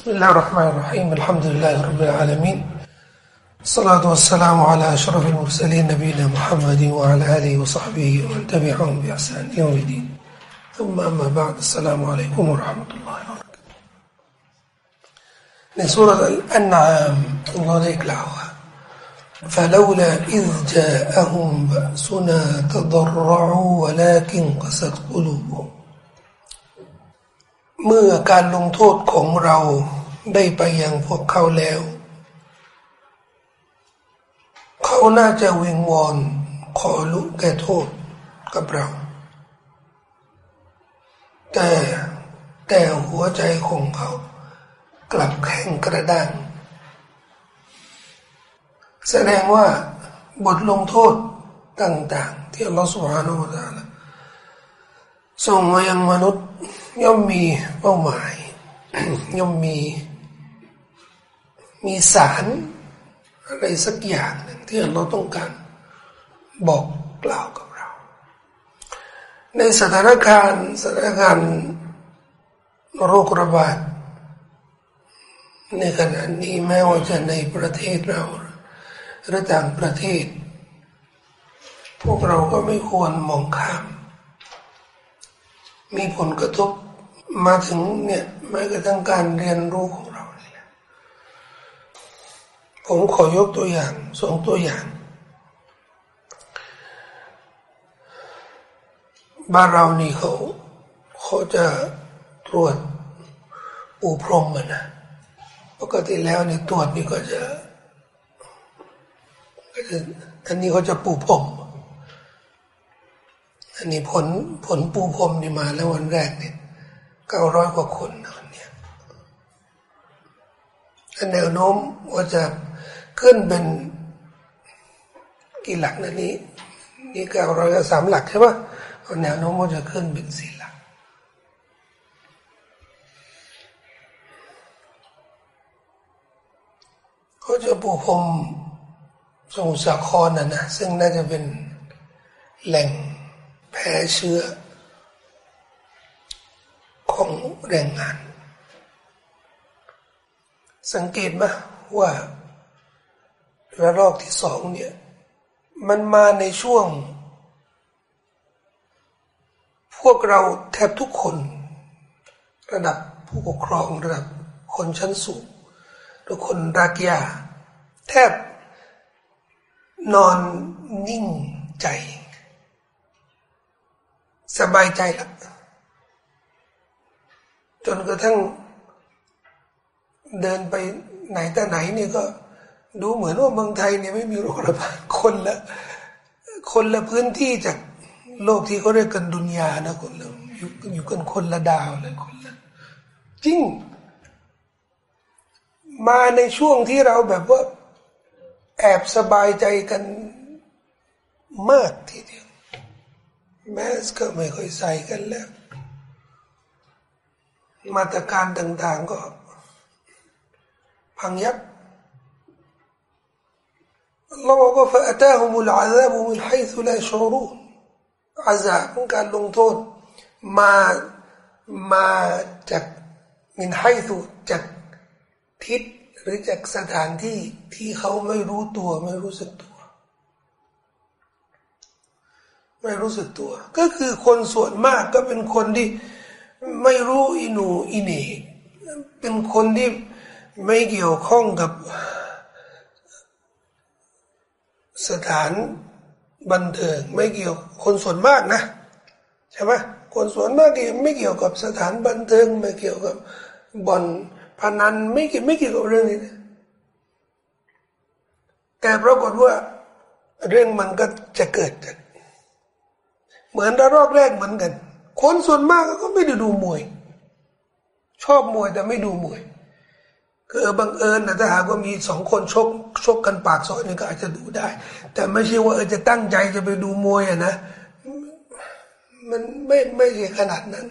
بسم الله الرحمن الرحيم الحمد لله رب العالمين الصلاة والسلام على أشرف المرسلين نبينا محمد وعلى آله وصحبه ومن تبعهم بإحسان يوم الدين ثم أما بعد السلام عليكم ورحمة الله وبركاته من سورة الأنعام الله عليك لعوها فلولا إذ جاءهم بأسنا تضرعوا ولكن قست قلوبهم เมื่อการลงโทษของเราได้ไปยังพวกเขาแล้ว เขาน่าจะวิงวอนขอลุกแก่โทษกับเรา แต่แต่หัวใจของเขา กลับแข็งกระด้างแสดงว่าบทลงโทษต่าง ๆ ที่อัลลอฮฺสุบฮานาอูตาลส่งมายังมนุษย์ ย่อมมีเป้าหมาย ย่อมมี มีสารอะไรสักอย่างหนึ่งที่เราต้องการบอกกล่าวกับเรา ในสถานการณ์สถานการณ์โรคระบาดในขณะนี้แม้ว่าจะในประเทศเราหรือต่างประเทศ พวกเราก็ไม่ควรมองข้าม มีผลกระทบมาถึงเนี่ยแม้กระทั่งการเรียนรู้ของเราเนี่ยผมขอยกตัวอย่างสองตัวอย่าง บ้านเรานี่เขาเขาจะตรวจปูพรมมันนะปกติแล้วเนี่ยตรวจนี่ก็จะก็จะอันนี้เขาจะปูพรม อันนี้ผลผลปูพรมนี่มาแล้ววันแรกเนี่ยเก้าร้อยกว่าคนนะวันนี้แนวโน้มว่าจะขึ้นเป็นกี่หลักนะนี้นี่เก้าร้อยสามหลักใช่ปะแนวโน้มว่าจะขึ้นเป็นสี่หลักเขาจะปูพรมสงสาครน่ะนะซึ่งน่าจะเป็นแหล่ง แพร่เชื้อ ของแรงงาน สังเกตไหมว่าระลอกที่สองเนี่ย มันมาในช่วง พวกเราแทบทุกคน ระดับผู้ปกครองระดับคนชั้นสูงทุกคนรักยาแทบนอนนิ่งใจ สบายใจละจนกระทั่งเดินไปไหนแต่ไหนนี่ก็ ดูเหมือนว่าเมืองไทยเนี่ยไม่มีโรคระบาดคนละคนละพื้นที่จากโลกที่เขาเรียกกันดุนยานะคนละอยู่อยู่กันคนละดาวเลยคนละจริง มาในช่วงที่เราแบบว่า แอบสบายใจกันมากทีเดียว แมสก็ไม่ค่อยใส่กันแล้ว มาตรการต่างๆก็ พังยับเราบอกว่า فأتاهم العذاب من حيث لا يشعرون อาซาบของการลงโทษ มามาจากมินไฮสุจากทิศหรือจากสถานที่ที่เขาไม่รู้ตัวไม่รู้สึกตัว ว ไม่รู้สึกตัว ก็คือคนส่วนมากก็เป็นคนที่ไม่รู้อินูอินีเป็นคนที่ไม่เกี่ยวข้องกับสถานบันเทิงไม่เกี่ยวคนส่วนมากนะใช่ไหมคนส่วนมากไม่เกี่ยวกับสถานบันเทิงไม่เกี่ยวกับบ่อนพนันไม่เกี่ยวไม่เกี่ยวกับเรื่องนี้แต่ปรากฏว่าเรื่องมันก็จะเกิดจาก เหมือนระลอกแรกเหมือนกัน คนส่วนมากก็ไม่ได้ดูมวย ชอบมวยแต่ไม่ดูมวยคือบังเอิญนะถ้าหากว่ามีสองคนชกชกกันปากซอยนี่ก็อาจจะดูได้ แต่ไม่ใช่ว่าเออจะตั้งใจจะไปดูมวยอะนะมันไม่ไม่ใช่ขนาดนั้น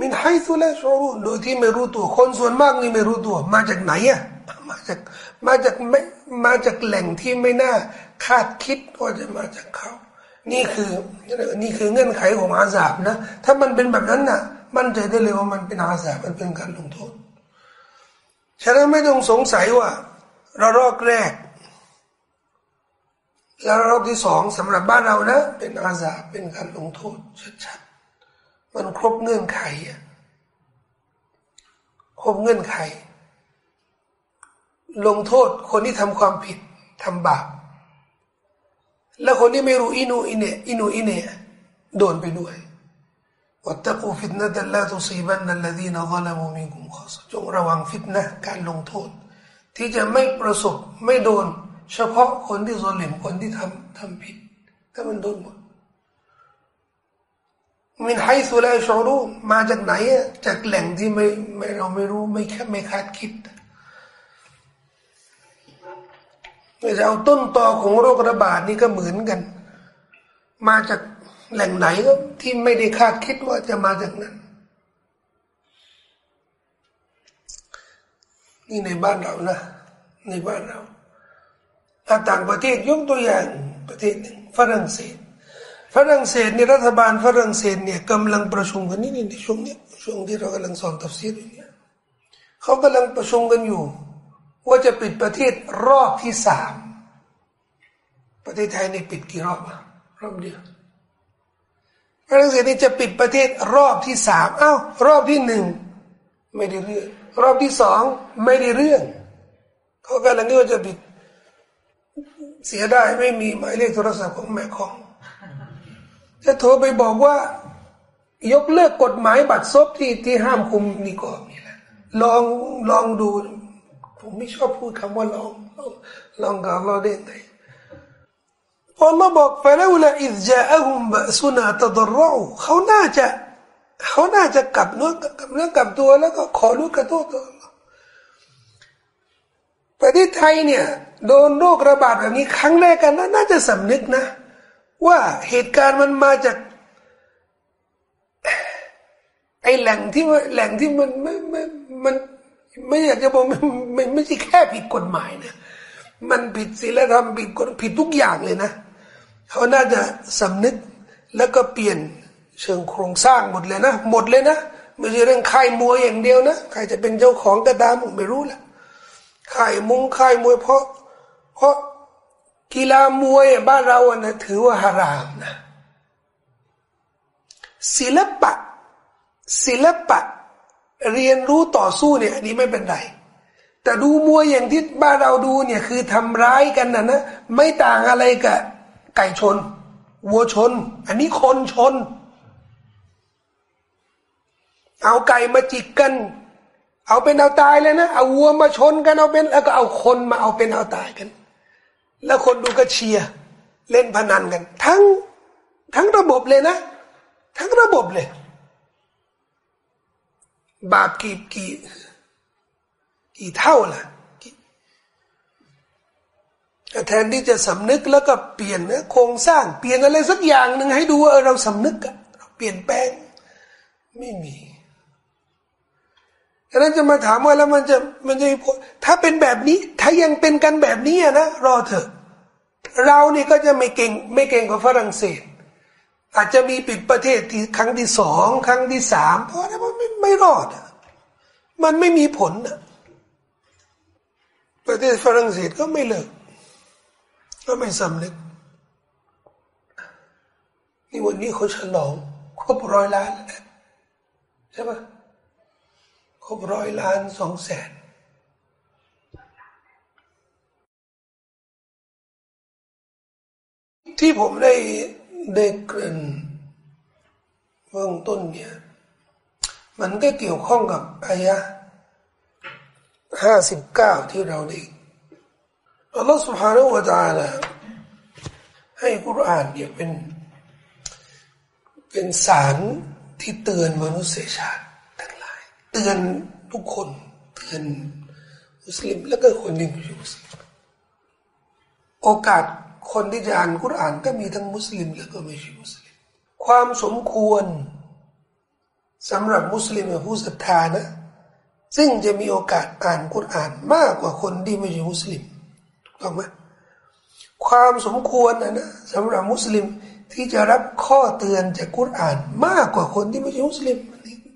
มินไฮซุลชรูโดยที่ไม่รู้ตัวคนส่วนมากนี่ไม่รู้ตัว มาจากไหนอะ มาจากมาจากไม่มาจากแหล่งที่ไม่น่าคาดคิดว่าจะมาจากเขา นี่คือนี่คือเงื่อนไขของอาซาบนะ ถ้ามันเป็นแบบนั้นน่ะ มั่นใจได้เลยว่ามันเป็นอาสามันเป็นการลงโทษฉะนั้นไม่ต้องสงสัยว่าเรารอบแรก แล้วรอบที่สองสำหรับบ้านเรานะ เป็นอาสาเป็นการลงโทษชัดๆมันครบเงื่อนไขครบเงื่อนไข ลงโทษคนที่ทำความผิดทำบาปแล้วคนที่ไม่รู้อีโหน่อีเหน่อีโหน่อีเหน่โดนไปด้วยواتقوا فتنة لا تصيبن الذين ظلموا منكم خاصة จงระวังฟิตนะการลงโทษ ที่จะไม่ประสบไม่โดน เฉพาะคนที่ظالمคนที่ทำทำผิดถ้ามันโดนหมดمن حيث لا يشعرواมาจากไหนจากแหล่งที่ไม่ไม่เราไม่รู้ไม่แค่ไม่คาดคิด จะเอาต้นตอของโรคระบาดนี่ก็เหมือนกัน มาจากแหล่งไหนก็ที่ไม่ได้คาดคิดว่าจะมาจากนั้น นี่ในบ้านเรานะ ในบ้านเราต่างประเทศยกตัวอย่างประเทศหนึ่งฝรั่งเศสฝรั่งเศสเนี่ยรัฐบาลฝรั่งเศสเนี่ยกำลังประชุมกันนี่ในช่วงนี้ช่วงที่เรากำลังสอนตัฟซีรอยู่เนี่ยเขากำลังประชุมกันอยู่ ว่าจะปิดประเทศรอบที่สามประเทศไทยนี่ปิดกี่รอบอะรอบเดียวฝรั่งเศสนี่จะปิดประเทศรอบที่สามอ้าวรอบที่หนึ่งไม่ได้เรื่อง รอบที่สองไม่ได้เรื่องเขากำลังว่าจะปิดเสียได้ไม่มีหมายเลขโทรศัพท์ของแม่ของ จะโทรไปบอกว่า ยกเลิกกฎหมายบัตรซบที่ที่ห้ามคุมนิกอบนี่แหละลองลองดู ผมไม่ชอบพูดคำว่าลองลองกับเราได้ไหมพอเราบอกฟะแล้วละอิจาอะฮุมบะสุนาตดรอเขาน่าจะเขาน่าจะกลับเนื้อกลับเนื้อกลับตัวแล้วก็ขอรู้กระโทษตัวประเทศไทยเนี่ยโดนโรคระบาดแบบนี้ครั้งแรกกันนะน่าจะสำนึกนะ ว่าเหตุการณ์มันมาจากไอแหล่งที่แหล่งที่มันไม่ไม่มัน ไม่อยากจะบอกมันไม่ไม่ใช่แค่ผิดกฎหมายนะมันผิดศีลธรรมผิดกฎผิดทุกอย่างเลยนะเขาน่าจะสำนึกแล้วก็เปลี่ยนเชิงโครงสร้างหมดเลยนะ หมดเลยนะไม่ใช่เรื่องค่ายมวยอย่างเดียวนะใครจะเป็นเจ้าของก็ตามผมไม่รู้แหละค่ายมุงค่ายมวยเพราะ เพราะกีฬามวยบ้านเราอะนะถือว่าฮารามนะศิลปะศิลปะ เรียนรู้ต่อสู้เนี่ยอันนี้ไม่เป็นไร แต่ดูมวยอย่างที่บ้านเราดูเนี่ยคือทำร้ายกันนะนะไม่ต่างอะไรกับไก่ชน วัวชน อันนี้คนชน เอาไก่มาจิกกัน เอาเป็นเอาตายเลยนะเอาวัวมาชนกันเอาเป็นแล้วก็เอาคนมาเอาเป็นเอาตายกัน แล้วคนดูก็เชียร์เล่นพนันกัน ทั้งทั้งระบบเลยนะ ทั้งระบบเลย บาปกี่กี่กี่เท่าล่ะแทนที่จะสำนึกแล้วก็เปลี่ยนนะโครงสร้าง เปลี่ยนอะไรสักอย่างหนึ่งให้ดูว่าเราสำนึกอะเราเปลี่ยนแปลง ไม่มีดังนั้นจะมาถามว่าแล้วมันจะมันจะถ้าเป็นแบบนี้ ถ้ายังเป็นกันแบบนี้นะรอเถอะ เรานี่ก็จะไม่เก่งไม่เก่งกว่าฝรั่งเศส อาจจะมีปิดประเทศที่ครั้งที่สองครั้งที่สามเพราะอะไรมันไม่ไม่รอด มันไม่มีผลอะประเทศฝรั่งเศสก็ไม่เลิก ก็ไม่สำนึกนี่วันนี้เขาฉลองครบร้อยล้านแล้วใช่ปะครบร้อยล้านสองแสนที่ผมได้ได้เกริ่นเบื้องต้นเนี่ย มันก็เกี่ยวข้องกับอายะห้าสิบเก้าที่เราได้อัลลอฮฺ سبحانه และ تعالى ให้กุรอานเนี่ยเป็น เป็นสารที่เตือนมนุษยชาติทั้งหลาย เตือนทุกคน เตือนมุสลิมแล้วก็คนที่ไม่ใช่มุสลิมโอกาสคนที่จะอ่านกุรอานก็มีทั้งมุสลิมแล้วก็ไม่ใช่มุสลิม ความสมควร สำหรับมุสลิมผู้ศรัทธานะ ซึ่งจะมีโอกาสอ่านกุรอานมากกว่าคนที่ไม่ใช่มุสลิมถูกต้องไหมความสมควรนะนะสำหรับมุสลิมที่จะรับข้อเตือนจากกุรอานมากกว่าคนที่ไม่ใช่มุสลิม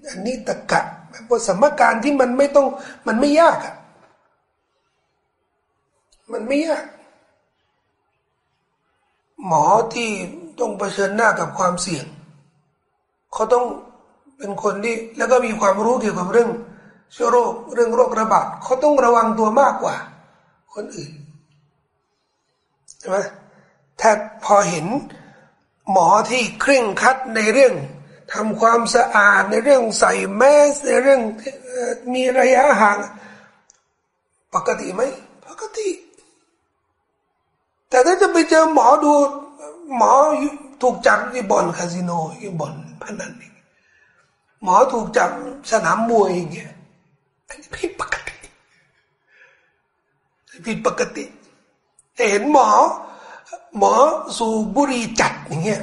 อันนี้ตะกะแบบสมการที่มันไม่ต้องมันไม่ยากอะมันไม่ยาก หมอที่ต้องเผชิญหน้ากับความเสี่ยง เขาต้อง เป็นคนที่แล้วก็มีความรู้เกี่ยวกับเรื่องเชื้อโรคเรื่องโรคระบาดเขาต้องระวังตัวมากกว่า คนอื่นใช่ไหมถ้าพอเห็นหมอที่เคร่งคัดในเรื่องทำความสะอาดในเรื่องใส่แมสในเรื่องมีระยะห่าง ปกติไหมปกติ แต่ถ้าจะไปเจอหมอดูหมอถูกจับที่บ่อนคาสิโนที่บ่อนพนัน หมอถูกจับสนามมวยอย่างเงี้ยอันนี้ผิดปกติผิดปกติแต่เห็นหมอ หมอสูบุรีจัดอย่างเงี้ย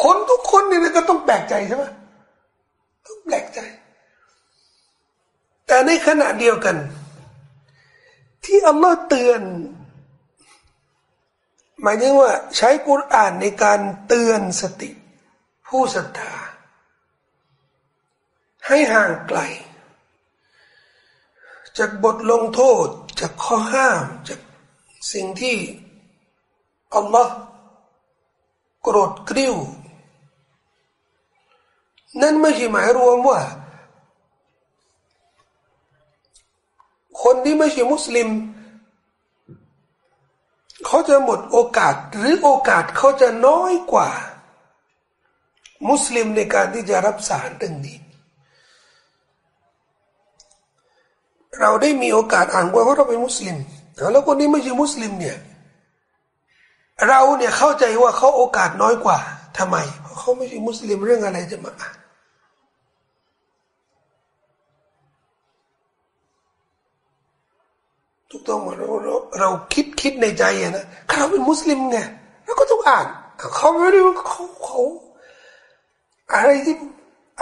คนทุกคนเนี่ยก็ต้องแปลกใจใช่ไหมต้องแปลกใจ แต่ในขณะเดียวกัน ที่อัลลอฮ์เตือน หมายถึงว่า ใช้กุรอานในการเตือนสติ ผู้ศรัทธา ให้ห่างไกล จากบทลงโทษ จากข้อห้าม จากสิ่งที่อัลลอฮ์โกรธกริ้ว นั่นไม่ใช่หมายรวมว่า คนที่ไม่ใช่มุสลิม เขาจะหมดโอกาสหรือโอกาสเขาจะน้อยกว่า มุสลิมในการที่จะรับสารเรื่องนี้ เราได้มีโอกาสอ่านว่าเราเป็นมุสลิมแล้วคนที่ไม่ใช่มุสลิมเนี่ย เราเนี่ยเข้าใจว่าเขาโอกาสน้อยกว่าทำไม เพราะเขาไม่ใช่มุสลิมเรื่องอะไรจะมาอ่านถูกต้องเราเราเราคิดคิดในใจอะนะเราเป็นมุสลิมไงเราก็ต้องอ่านเขาไม่ได้เขาเขาอะไรที่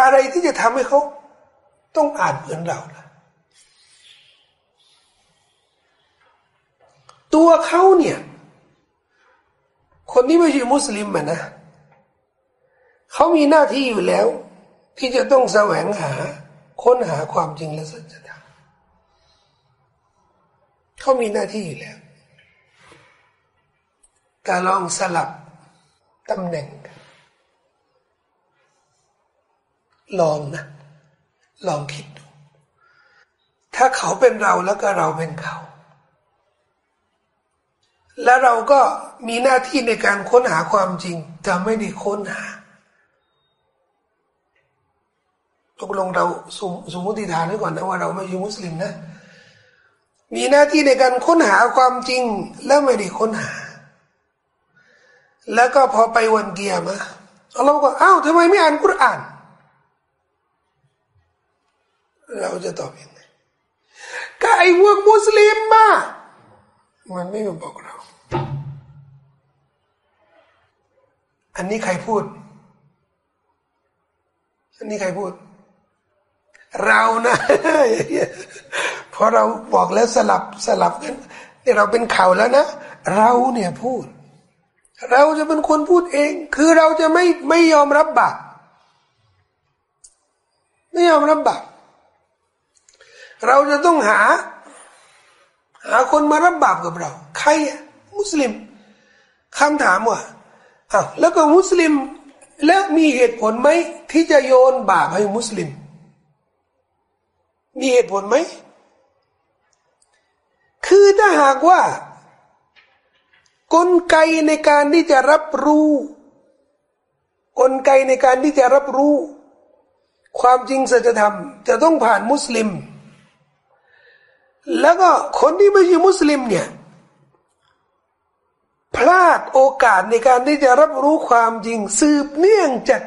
อะไรที่จะทำให้เขาต้องอ่านเหมือนเราล่ะ ตัวเขาเนี่ย คนที่ไม่ใช่มุสลิมอะนะเขามีหน้าที่อยู่แล้ว ที่จะต้องแสวงหา ค้นหาความจริงและสัจธรรมเขามีหน้าที่อยู่แล้วแต่ลองสลับตำแหน่ง ลองนะ ลองคิดดู ถ้าเขาเป็นเราแล้วก็เราเป็นเขา แล้วเราก็มีหน้าที่ในการค้นหาความจริงแต่ไม่ได้ค้นหาตกลงเราสมสมมติฐานไว้ก่อนนะว่าเราไม่ใช่มุสลิมนะ มีหน้าที่ในการค้นหาความจริงแล้วไม่ได้ค้นหา แล้วก็พอไปวันเกียร์มาเราก็อ้าวทำไมไม่อ่านกุรอาน เราจะตอบยังไงก็ไอ้พวกมุสลิมมา มันไม่มาบอกเรา อันนี้ใครพูด อันนี้ใครพูด เรานะพอเราบอกแล้วสลับสลับกันนี่เราเป็นเขาวแล้วนะ เราเนี่ยพูด เราจะเป็นคนพูดเอง คือเราจะไม่ไม่ยอมรับบาปไม่ยอมรับบาปเราจะต้องหา หาคนมารับบาปกับเรา ใครอะมุสลิมคำถามว่าอ้าวแล้วก็มุสลิม แล้วมีเหตุผลไหมที่จะโยนบาปให้มุสลิม มีเหตุผลไหม คือถ้าหากว่า กลไกในการที่จะรับรู้ กลไกในการที่จะรับรู้ ความจริงสัจธรรม จะต้องผ่านมุสลิม แล้วก็คนที่ไม่ใช่มุสลิมเนี่ย พลาดโอกาสในการที่จะรับรู้ความจริงสืบเนื่องจาก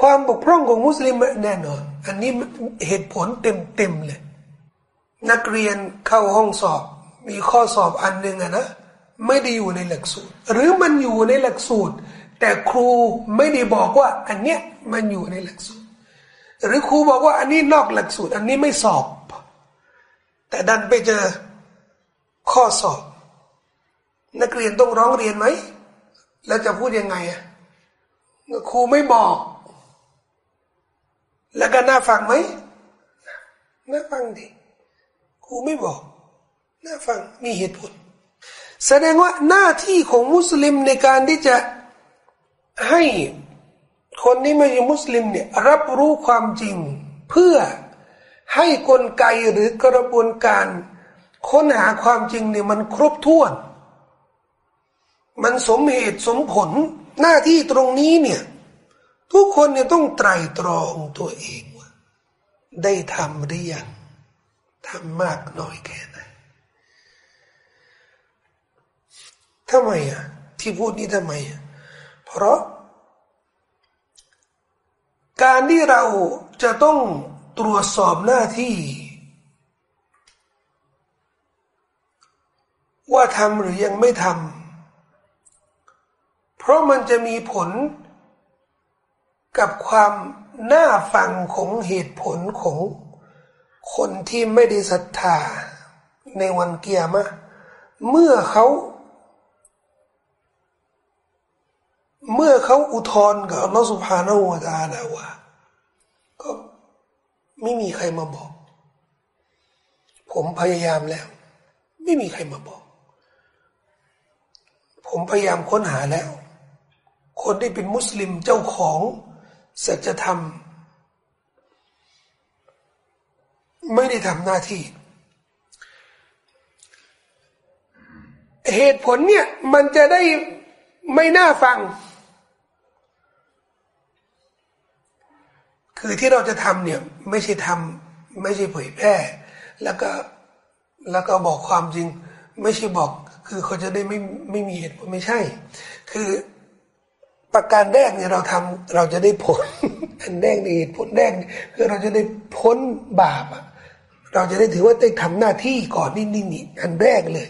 ความบกพร่องของมุสลิมแน่นอน อันนี้เหตุผลเต็มๆเลย นักเรียนเข้าห้องสอบ มีข้อสอบอันหนึ่งอะนะไม่ได้อยู่ในหลักสูตร หรือมันอยู่ในหลักสูตร แต่ครูไม่ได้บอกว่า อันเนี้ยมันอยู่ในหลักสูตร หรือครูบอกว่าอันนี้นอกหลักสูตร อันนี้ไม่สอบ แต่ดันไปเจอข้อสอบ นักเรียนต้องร้องเรียนไหม แล้วจะพูดยังไงอะครูไม่บอก แล้วก็น่าฟังไหมน่าฟังดิครูไม่บอกน่าฟังมีเหตุผล แสดงว่าหน้าที่ของมุสลิมในการที่จะให้คนที่ไม่ใช่มุสลิมเนี่ยรับรู้ความจริงเพื่อ ให้กลไกหรือกระบวนการค้นหาความจริงเนี่ยมันครบถ้วน มันสมเหตุสมผลหน้าที่ตรงนี้เนี่ย ทุกคนเนี่ยต้องไตรตรองตัวเองว่า ได้ทำหรือยังทำมากน้อยแค่ไหนทำไมอะที่พูดนี้ทำไมอะเพราะ การที่เราจะต้อง ตรวจสอบหน้าที่ ว่าทำหรือยังไม่ทำเพราะมันจะมีผลกับความน่าฟังของเหตุผลของคนที่ไม่ได้ศรัทธาในวันเกียรมะเมื่อเขาเมื่อเขาอุทธรณ์กับอัลลอฮฺสุบฮานาอูตาลาว่าก็ ไม่มีใครมาบอก ผมพยายามแล้ว ไม่มีใครมาบอก ผมพยายามค้นหาแล้ว คนที่เป็นมุสลิมเจ้าของสัจธรรม ไม่ได้ทำหน้าที่ เหตุผลเนี่ย มันจะได้ไม่น่าฟัง คือที่เราจะทำเนี่ยไม่ใช่ทำไม่ใช่เผยแพร่ แล้วก็แล้วก็บอกความจริง ไม่ใช่บอก คือเขาจะได้ไม่ไม่มีเหตุผลไม่ใช่ คือประการแรกเนี่ยเราทำเราจะได้ผลอันแรกในเหตุผลแรกคือเราจะได้พ้นบาปอะเราจะได้ถือว่าได้ทำหน้าที่ก่อนนี่นี่นี่อันแรกเลย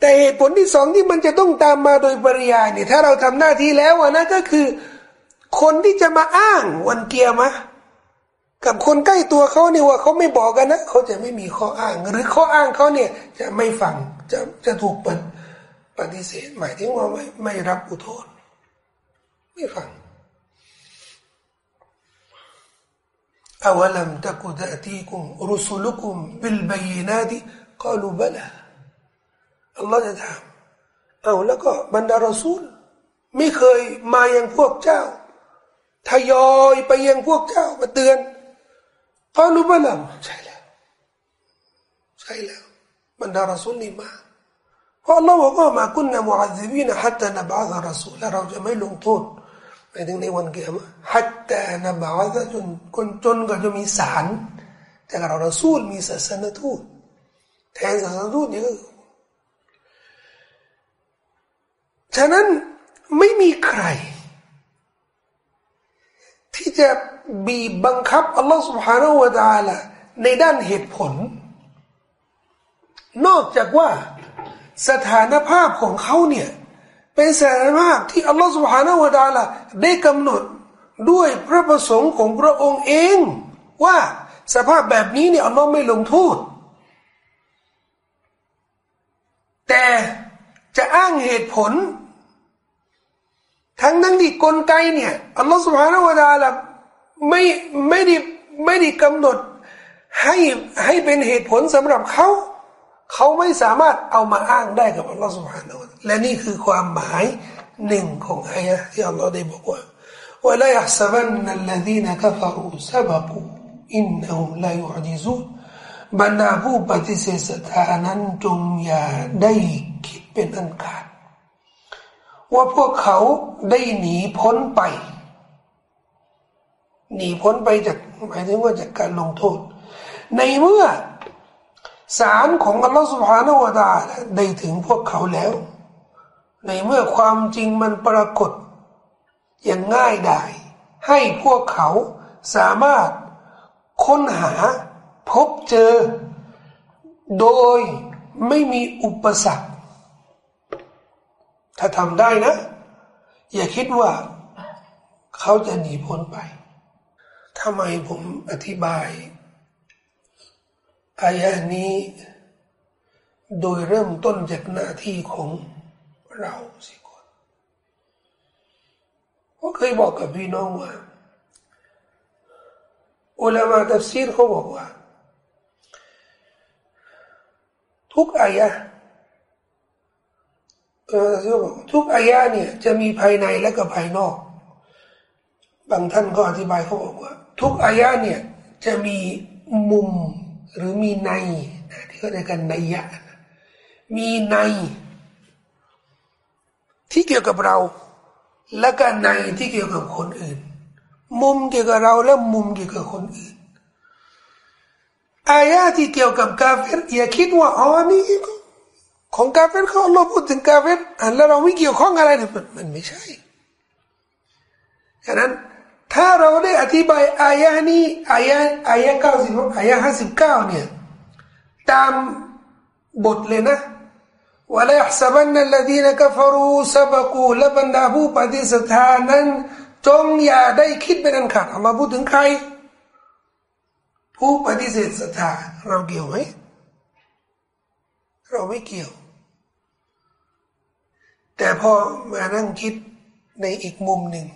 แต่เหตุผลที่สองที่มันจะต้องตามมาโดยปริยายเนี่ยถ้าเราทำหน้าที่แล้วนะก็คือ คนที่จะมาอ้างวันเกียร์มะกับคนใกล้ตัวเขาเนี่ยว่าเขาไม่บอกกันนะเขาจะไม่มีข้ออ้าง หรือข้ออ้างเขาเนี่ยจะไม่ฟังจะจะถูกปปฏิเสธหมายถึงว่าไม่ไม่รับอุทธรไม่ฟังอาวลัมตะกุดะตีกุมรุสุลุกุมบิลบยีนาติกาลูบลาอัลลอฮ์จะถามเอาแล้วก็บรรดารอซูล ไม่เคยมายังพวกเจ้า ทยอยไปยังพวกเจ้ามาเตือนเขารู้บ้างใช่แล้ว ใช่แล้วบรรดารสุลนี่มาเพราะเราบอกว่ามาคุณนะมุอัซิบีนะฮัตตานบาซารสุลและเราจะไม่ลงโทษไปถึงในวันเกียรติฮัตตานบาซจนคนจนก็จะมีสารแต่เรารสูลมีศาสนทูตแทนศาสนทูตนี่ก็ฉะนั้นไม่มีใคร ที่จะบีบบังคับอัลลอฮฺ سبحانه และ تعالى ในด้านเหตุผล นอกจากว่าสถานภาพของเขาเนี่ยเป็นสถานภาพที่อัลลอฮฺ سبحانه และ تعالى ได้กำหนดด้วยพระประสงค์ของพระองค์เอง ว่าสภาพแบบนี้เนี่ยอัลลอฮ์ไม่ลงโทษ แต่จะอ้างเหตุผล ทั้งนั้นที่กลไกเนี่ยอัลลอฮฺสุบฮานาวะดาละไม่ไม่ได้ไม่ได้กำหนดให้ให้เป็นเหตุผลสำหรับเขาเขาไม่สามารถเอามาอ้างได้กับอัลลอฮฺสุบฮานาวะและนี่คือความหมายหนึ่งของอายะที่อัลลอฮฺได้บอกว่าว่า لا يحسبن الذين كفروا سبقوا إنهم لا يعجزون บรรดาผู้ปฏิเสธศรัทธานั้นจงอย่าได้คิดเป็นอันขาด ว่าพวกเขาได้หนีพ้นไป หนีพ้นไปจากหมายถึงว่าจากการลงโทษ ในเมื่อสารของอัลลอฮฺสุบฮานาวะตาได้ถึงพวกเขาแล้ว ในเมื่อความจริงมันปรากฏ อย่างง่ายดายให้พวกเขาสามารถค้นหาพบเจอ โดยไม่มีอุปสรรค ถ้าทำได้นะ อย่าคิดว่าเขาจะหนีพ้นไปทำไมผมอธิบายอายะนี้ โดยเริ่มต้นจากหน้าที่ของเราสิก่อนผมเคยบอกกับพี่น้องว่าอุลามาตัฟซีรเขาบอกว่า ทุกอายะ ทุกอายะเนี่ยจะมีภายในและก็ภายนอก บางท่านก็อธิบายเขาบอกว่า ทุกอายะเนี่ยจะมีมุมหรือมีในที่เขาเรียกกันในยะ มีใน ที่เกี่ยวกับเรา และก็ในที่เกี่ยวกับคนอื่น มุมเกี่ยวกับเราและมุมเกี่ยวกับคนอื่นอายะที่เกี่ยวกับกาเฟรอย่าคิดว่าอ๋อนี่ ของกาเฟรเขาเราพูดถึงกาเฟรแล้วเราไม่เกี่ยวข้องอะไรเนี่ยมันไม่ใช่ฉะนั้นถ้าเราได้อธิบายอายะนี้อายะอายะเก้าสิบอายะห้าสิบเก้าเนี่ยตามบทเลยนะว่าละยสับันนัลลดีนกัฟรูสบกูและบรรดาผู้ปฏิสถานั้นจงอย่าได้คิดเป็นอันขาดอัลลอฮ์พูดถึงใคร ผู้ปฏิเสธศรัทธาเราเกี่ยวไหมเราไม่เกี่ยว แต่พอมานั่งคิดในอีกมุมหนึ่ง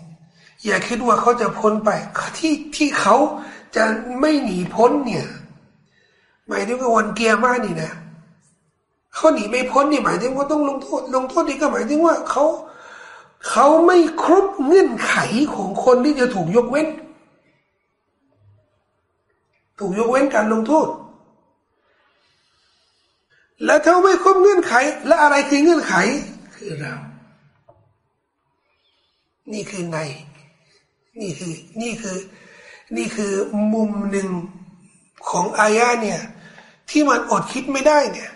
อย่าคิดว่าเขาจะพ้นไปที่ที่เขาจะไม่หนีพ้นเนี่ย หมายถึงว่าวันเกียร์มากนี่นะเขาหนีไม่พ้นนี่หมายถึงว่าต้องลงโทษลงโทษนี่ก็หมายถึงว่าเขาเขาไม่ครบเงื่อนไขของคนที่จะถูกยกเว้น ถูกยกเว้นการลงโทษ แล้วถ้าไม่ครบเงื่อนไข และอะไรคือเงื่อนไข คือเรา นี่คือใน นี่คือ นี่คือ นี่คือมุมหนึ่งของอายะเนี่ย ที่มันอดคิดไม่ได้เนี่ย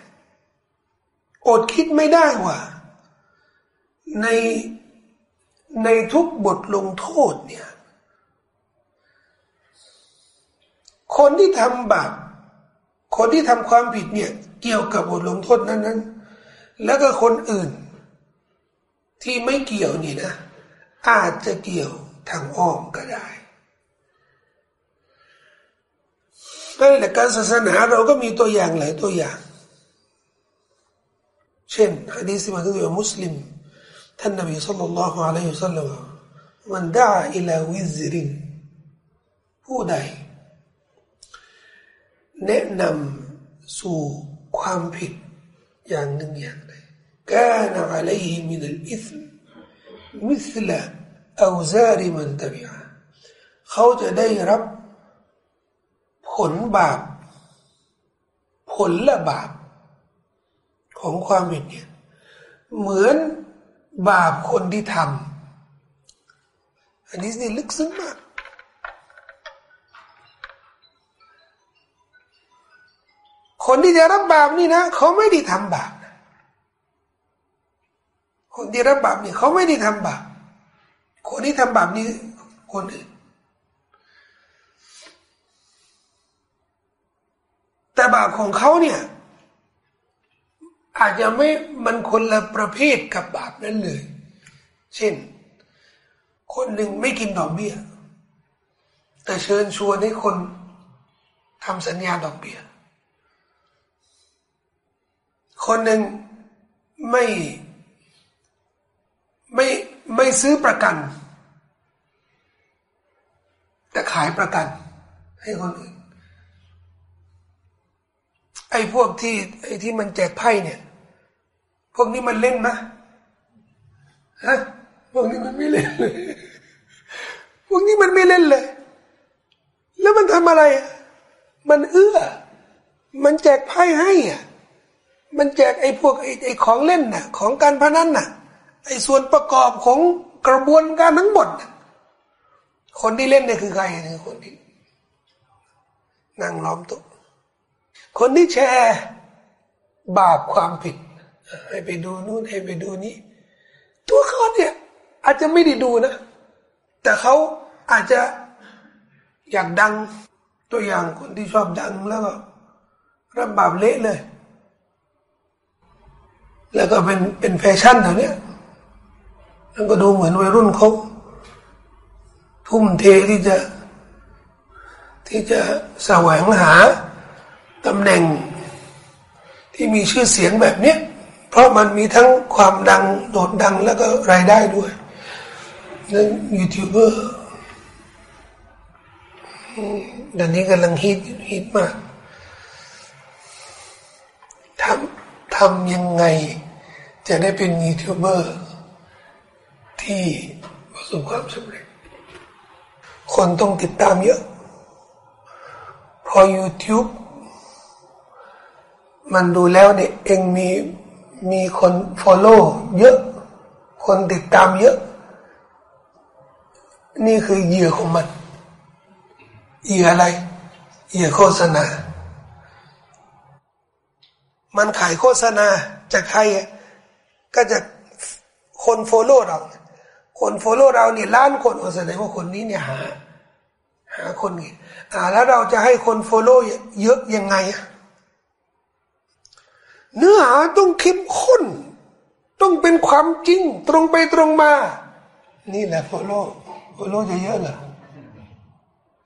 อดคิดไม่ได้ว่า ในในทุกบทลงโทษเนี่ย คนที่ทำบาปคนที่ทำความผิดเนี่ย เกี่ยวกับบทลงโทษนั้นนั้นแล้วก็คนอื่น ที่ไม่เกี่ยวนี่นะ อาจจะเกี่ยวทางอ้อมก็ได้นั่นแหละการศาสนาเราก็มีตัวอย่างหลายตัวอย่าง เช่นฮะดีษมาถึงมุสลิมท่านนบีสัลลัลลอฮุอะลัยฮิสัลลัมมันด่าอิลาวิซรินผู้ใด แนะนำสู่ความผิดอย่างหนึ่งอย่างใด กานอะลัยฮิมินัลอิสมมิสลอาซาริมันตบิอาเขาจะได้รับผลบาป ผลละบาป ของความผิดเนี่ยเหมือนบาปคนที่ทำอันนี้นี่ลึกซึ้งมากคนที่จะรับบาปนี่นะ เขาไม่ได้ทำบาป คนที่รับบาปนี่เขาไม่ได้ทำบาปคนที่ทำบาปนี่คนอื่น แต่บาปของเขาเนี่ย อาจจะไม่มันคนละประเภทกับบาปนั้นเลย เช่น คนหนึ่งไม่กินดอกเบี้ย แต่เชิญชวนให้คนทำสัญญาดอกเบี้ย คนหนึ่งไม่ ไม่ไม่ซื้อประกัน แต่ขายประกัน ให้คนอื่นไอ้พวกที่ไอ้ที่มันแจกไพ่เนี่ย พวกนี้มันเล่นมะฮะพวกนี้มันไม่เล่นเลย พวกนี้มันไม่เล่นเลย แล้วมันทำอะไร มันเอื้อ มันแจกไพ่ให้อะมันแจกไอ้พวกไอ้ไอ้ของเล่นน่ะ ของการพนันน่ะ ไอ้ส่วนประกอบของกระบวนการทั้งหมด คนที่เล่นเนี่ยคือใครคือคนที่นั่งล้อมต๊ะคนที่แชร์บาปความผิด ให้ไปดูนู่นให้ไปดูนี้ ตัวเขาเนี่ย อาจจะไม่ได้ดูนะ แต่เขาอาจจะอยากดังตัวอย่างคนที่ชอบดังแล้วก็รับบาปเละเลย แล้วก็เป็นเป็นแฟชั่นแถวนี้แล้วก็ดูเหมือนวัยรุ่นเขาทุ่มเทที่จะ ที่จะแสวงหาตำแหน่งที่มีชื่อเสียงแบบนี้เพราะมันมีทั้งความดังโดดดังแล้วก็รายได้ด้วยนั่นยูทูบเบอร์เดี๋ยวนี้กำลังฮิตฮิตมากทำทำยังไงจะได้เป็นยูทูบเบอร์ ที่ประสบความสำเร็จ คนต้องติดตามเยอะ เพราะ YouTube มันดูแล้วเนี่ยเองมีมีคน follow เยอะ คนติดตามเยอะ นี่คือเหยื่อของมันเหยื่ออะไรเหยื่อโฆษณา มันขายโฆษณาจากใครก็จะคนโฟโล่เรา คนโฟโล่เราเนี่ยล้านคนแสดงว่าคนนี้เนี่ยหา หาคนนี้อ่าแล้วเราจะให้คนโฟโล่เยอะยังไงอะเนื้อหาต้องเข้มข้น ต้องเป็นความจริง ตรงไปตรงมา นี่แหละโฟโล่โฟโล่จะเยอะเหรอ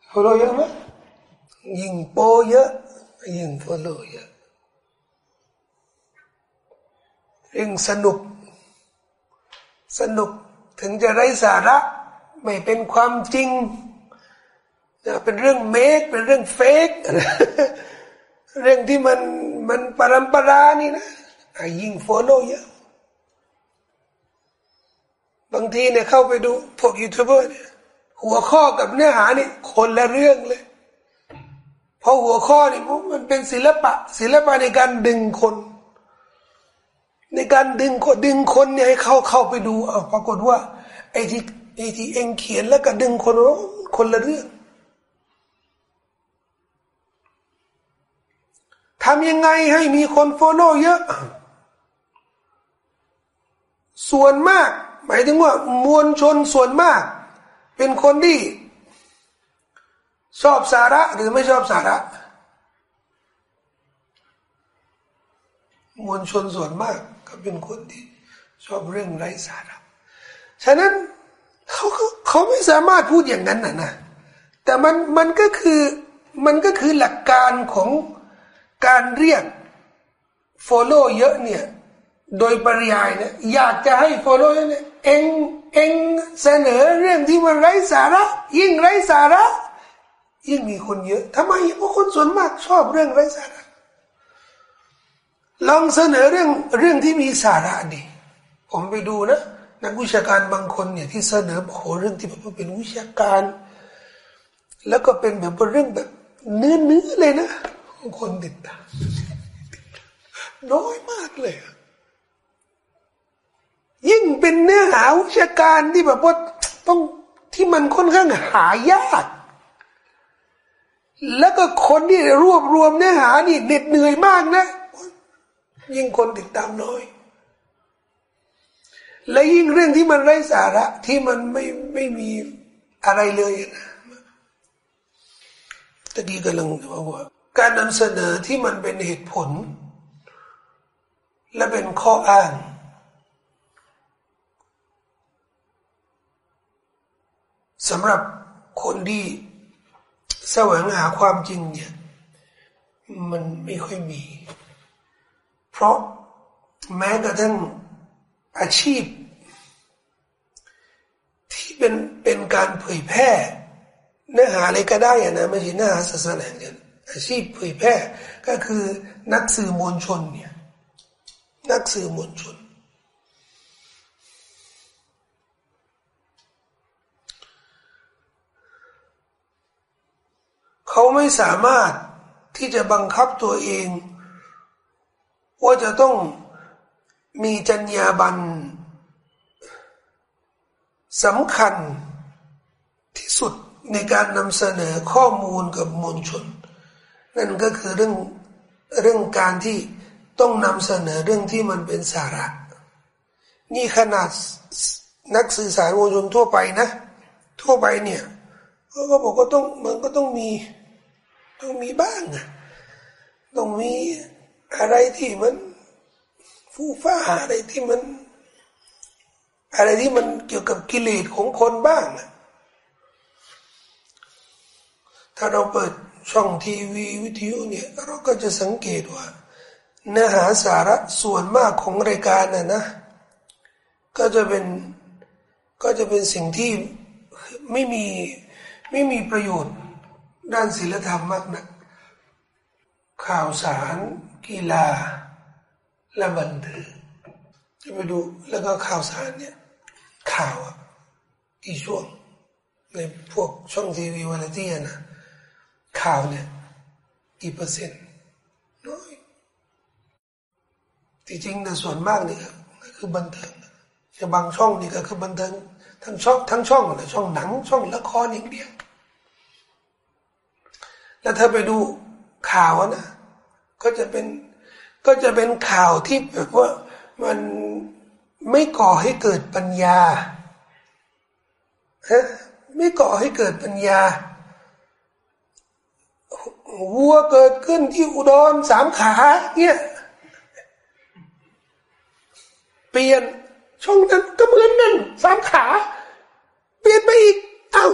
โฟโล่เยอะไหมยิ่งโปเยอะ ยิ่งโฟโล่เยอะยิ่งสนุก สนุก ถึงจะไร้สาระไม่เป็นความจริงเป็นเรื่องเมคเป็นเรื่องเฟกเรื่องที่มันมันปรำปรานี่นะยิ่งโฟโล่เยอะบางทีเนี่ยเข้าไปดูพวกยูทูบเบอร์เนี่ยหัวข้อกับเนื้อหานี่คนละเรื่องเลย เพราะหัวข้อนี่มันเป็นศิลปะ ศิลปะในการดึงคน ในการดึงคนดึงคนเนี่ยให้เข้าเข้าไปดูอ้าวปรากฏว่า ไอ้ที่ไอ้ที่เองเขียนแล้วก็ดึงคนคนละเรื่องทำยังไงให้มีคนโฟลโล่เยอะ ส่วนมาก หมายถึงว่ามวลชนส่วนมาก เป็นคนที่ชอบสาระหรือไม่ชอบสาระ มวลชนส่วนมาก ก็เป็นคนที่ชอบเรื่องไร้สาระฉะนั้นเขาก็เขาไม่สามารถพูดอย่างนั้นนะนะแต่มันมันก็คือมันก็คือหลักการของการเรียก follow เยอะเนี่ย โดยปริยายเนี่ยอยากจะให้ follow เนี่ยเองเองเสนอเรื่องที่มันไร้สาระ ยิ่งไร้สาระ ยิ่งมีคนเยอะทำไมเพราะคนส่วนมากชอบเรื่องไร้สาระ ลองเสนอเรื่องเรื่องที่มีสาระดี ผมไปดูนะนักวิชาการบางคนเนี่ยที่เสนอโอ้โหเรื่องที่แบบว่าเป็นวิชาการ แล้วก็เป็นแบบเรื่องแบบเนื้อเนื้อเลยนะคนติดตามน้อยมากเลย ยิ่งเป็นเนื้อหาวิชาการที่แบบว่าต้องที่มันค่อนข้างหายากแล้วก็คนที่รวบรวมเนื้อหานี่เหน็ดเหนื่อยมากนะ ยิ่งคนติดตามน้อย และยิ่งเรื่องที่มันไร้สาระที่มันไม่ไม่มีอะไรเลยนะตะกี้กำลังบอกว่า การนำเสนอที่มันเป็นเหตุผล และเป็นข้ออ้างสำหรับคนที่แสวงหาความจริงเนี่ย มันไม่ค่อยมี เพราะแม้กระทั่งอาชีพ ที่เป็นเป็นการเผยแพร่เนื้อหาอะไรก็ได้อะนะไม่ใช่เนื้อหาศาสนาอย่างเดียวอาชีพเผยแพร่ก็คือนักสื่อมวลชนเนี่ยนักสื่อมวลชน เขาไม่สามารถที่จะบังคับตัวเอง ว่าจะต้องมีจรรยาบรรณสำคัญที่สุดในการนำเสนอข้อมูลกับมวลชน นั่นก็คือเรื่องเรื่องการที่ต้องนำเสนอเรื่องที่มันเป็นสาระ นี่ขนาดนักสื่อสารมวลชนทั่วไปนะ ทั่วไปเนี่ยเขาก็บอกก็ต้องมันก็ต้องมีต้องมีบ้างอะต้องมี อะไรที่มันฟูฟ้าอะไรที่มัน อะไรที่มันเกี่ยวกับกิเลสของคนบ้างอะถ้าเราเปิดช่องทีวีวิทยุเนี่ย เราก็จะสังเกตว่าเนื้อหาสาระส่วนมากของรายการน่ะนะ ก็จะเป็นก็จะเป็นสิ่งที่ไม่มีไม่มีประโยชน์ด้านศิลธรรมมากนะข่าวสาร กีฬาและบันเทิงจะไปดูแล้วก็ข่าวสารเนี่ย ข่าวกี่ช่วง ในพวกช่องทีวีวาไรตี้นะข่าวเนี่ยกี่เปอร์เซ็นต์น้อยที่จริงนะส่วนมากนี่ก็คือบันเทิงจะบางช่องนี่ก็คือบันเทิงทั้งช่องทั้งช่องนะช่องหนังช่องละครอย่างเดียวแล้วเธอไปดูข่าวนะ ก็จะเป็นก็จะเป็นข่าวที่แบบว่ามันไม่ก่อให้เกิดปัญญาฮะไม่ก่อให้เกิดปัญญาวัวเกิดขึ้นที่อุดรสามขาเนี่ยเปลี่ยนช่องนั้นก็เหมือนนั่นสามขา เปลี่ยนไปอีก เอา้า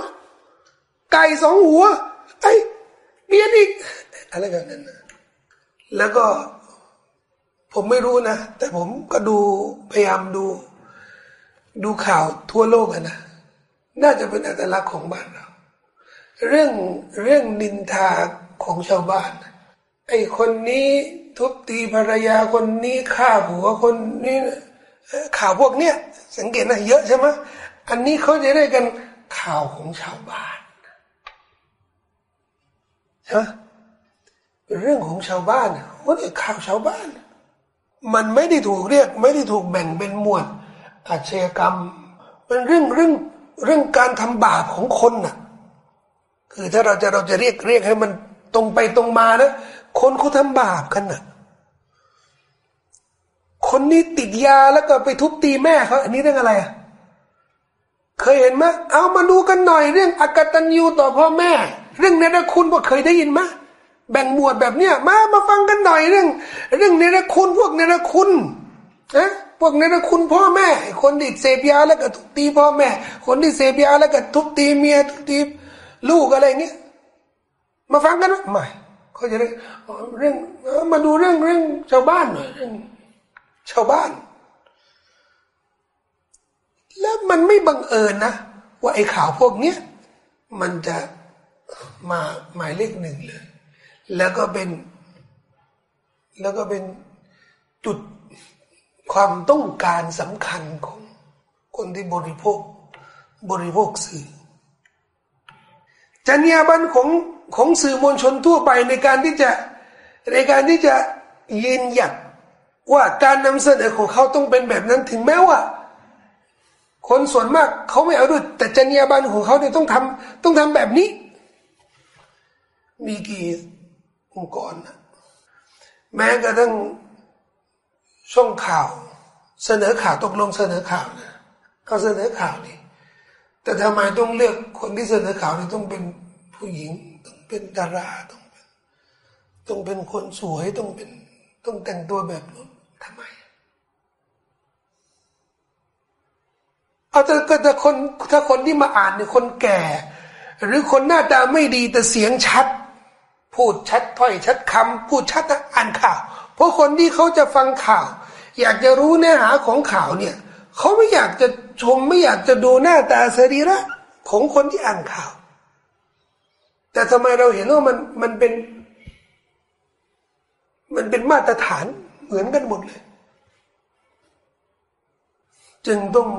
ไก่สองหัวไอ้เปลี่ยนอีกอะไรแบบนั้นนะ แล้วก็ผมไม่รู้นะ แต่ผมก็ดูพยายามดู ดูข่าวทั่วโลกนะ น่าจะเป็นอัตลักษณ์ของบ้านเรา เรื่องเรื่องนินทาของชาวบ้าน ไอ้คนนี้ทุบตีภรรยาคนนี้ฆ่าผัวคนนี้ข่าวพวกเนี้ยสังเกตนะเยอะใช่ไหมอันนี้เขาจะได้กันข่าวของชาวบ้านใช่ไหม เรื่องของชาวบ้านว่าเนี่ยข่าวชาวบ้าน มันไม่ได้ถูกเรียก ไม่ได้ถูกแบ่งเป็นหมวด อาชญากรรม เป็นเรื่องเรื่องเรื่องการทำบาปของคนน่ะ คือถ้าเราจะเราจะเรียกเรียกให้มันตรงไปตรงมานะ คนเขาทำบาปกันน่ะ คนนี้ติดยาแล้วก็ไปทุบตีแม่เขาอันนี้เรื่องอะไรอะเคยเห็นไหมเอามาดูกันหน่อยเรื่องอากตัญญูต่อพ่อแม่ เรื่องนรคุณพวกเคยได้ยินไหม แบ่งหมวดแบบเนี้ยมามาฟังกันหน่อยเรื่อง เรื่องเนรคุณพวกเนรคุณนะพวกเนรคุณพ่อแม่ คนที่เสพยาแล้วก็ทุบตีพ่อแม่ คนที่เสพยาแล้วก็ทุบตีเมียทุบตีลูกอะไรเงี้ยมาฟังกันไม่เขาจะเรื่องเรื่องมาดูเรื่องเรื่องชาวบ้านหน่อยเรื่องชาวบ้าน แล้วมันไม่บังเอิญนะว่าไอ้ข่าวพวกเนี้ยมันจะมาหมายเลขหนึ่งเลย แล้วก็เป็น แล้วก็เป็นจุดความต้องการสำคัญของคนที่บริโภคบริโภคสื่อจรรยาบรรณของของสื่อมวลชนทั่วไปในการที่จะในการที่จะยืนหยัดว่าการนำเสนอของเขาต้องเป็นแบบนั้นถึงแม้ว่า คนส่วนมากเขาไม่เอาด้วย แต่จรรยาบรรณของเขาเนี่ยต้องทำต้องทำแบบนี้ มีกี่ องค์กรนะแม้กระทั่งช่องข่าวเสนอข่าวตกลงเสนอข่าวนะเขาเสนอข่าวนี่แต่ทำไมต้องเลือกคนที่เสนอข่าวนี่ต้องเป็นผู้หญิงต้องเป็นดาราต้องเป็นต้องเป็นคนสวยต้องเป็นต้องแต่งตัวแบบนั้นทำไมเอาแต่ก็แต่คนถ้าคนที่มาอ่านเนี่ยคนแก่ หรือคนหน้าตาไม่ดีแต่เสียงชัด พูดชัดถ้อยชัดคำพูดชัดอ่านข่าว เพราะคนที่เขาจะฟังข่าว อยากจะรู้เนื้อหาของข่าวเนี่ยเขาไม่อยากจะชมไม่อยากจะดูหน้าตาสรีระของคนที่อ่านข่าว แต่ทำไมเราเห็นว่ามันมันเป็น มันเป็นมาตรฐานเหมือนกันหมดเลย จึงต้อง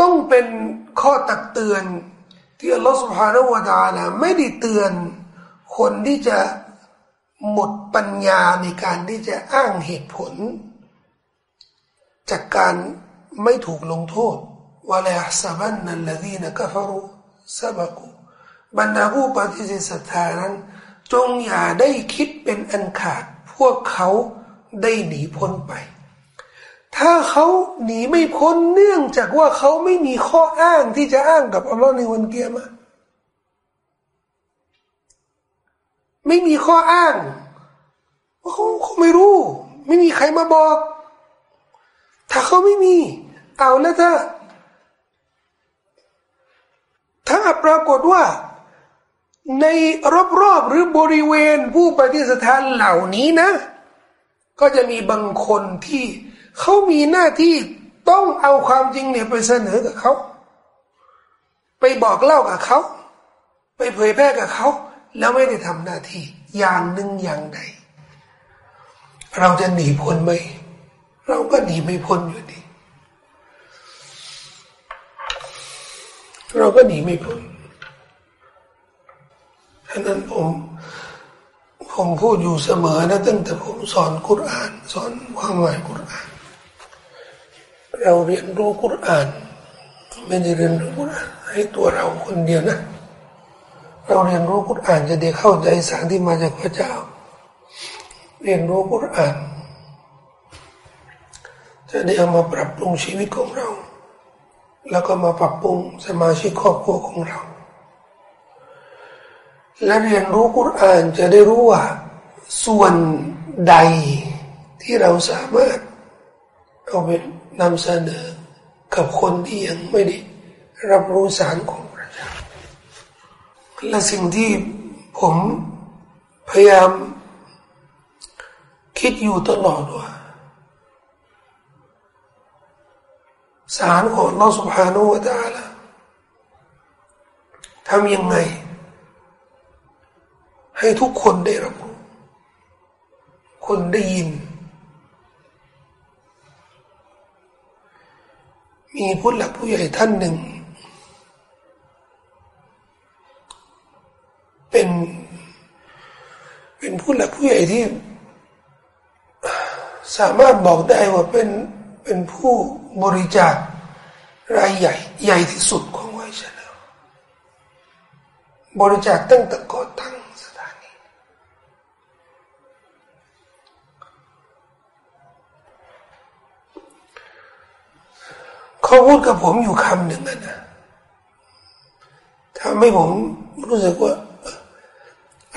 ต้องเป็นข้อตักเตือนที่อัลลอฮฺสุบฮานาวะตาละไม่ได้เตือน คนที่จะหมดปัญญาในการที่จะอ้างเหตุผล จากการไม่ถูกลงโทษวะลาสบันนัลลดีนกัฟรุสบักุบรรดาผู้ปฏิเสธศรัทธานั้น จงอย่าได้คิดเป็นอันขาด พวกเขาได้หนีพ้นไป ถ้าเขาหนีไม่พ้นเนื่องจากว่าเขาไม่มีข้ออ้างที่จะอ้างกับอัลลอฮ์ในวันเกียรติ ไม่มีข้ออ้างว่าเขาเขาไม่รู้ ไม่มีใครมาบอก ถ้าเขาไม่มี เอาแล้วถ้าถ้าปรากฏว่า ในรอบๆหรือบริเวณผู้ปฏิสถานเหล่านี้นะ ก็จะมีบางคนที่เขามีหน้าที่ต้องเอาความจริงเนี่ยไปเสนอกับเขา ไปบอกเล่ากับเขา ไปเผยแพร่กับเขา แล้วไม่ได้ทำหน้าที่ อย่างหนึ่งอย่างใด เราจะหนีพ้นไหม เราก็หนีไม่พ้นอยู่ดี เราก็หนีไม่พ้นฉะนั้นผมผมพูดอยู่เสมอนะตั้งแต่ผมสอนกุรอาน สอนความหมายกุรอาน เราเรียนรู้กุรอาน ไม่ได้เรียนรู้กุรอานให้ตัวเราคนเดียวนะ เราเรียนรู้กุรอานจะได้เข้าใจสารที่มาจากพระเจ้า เรียนรู้กุรอาน จะได้เอามาปรับปรุงชีวิตของเรา แล้วก็มาปรับปรุงสมาชิกครอบครัวของเรา และเรียนรู้กุรอานจะได้รู้ว่า ส่วนใดที่เราสามารถเอาไปนำเสนอกับคนที่ยังไม่ได้รับรู้สารของ และสิ่งที่ผมพยายาม คิดอยู่ตลอดว่าสารของเราสุภาโนวตาละทำยังไง ให้ทุกคนได้รับรู้คนได้ยิน มีผู้หลักผู้ใหญ่ท่านหนึ่ง เป็น เป็นผู้หลักผู้ใหญ่ที่ สามารถบอกได้ว่าเป็นเป็นผู้บริจาครายใหญ่ ใหญ่ที่สุดของไวชนะบริจาคตั้งแต่ก่อตั้งสถานีเขาพูดกับผมอยู่คำหนึ่งนะทำให้ผมรู้สึกว่า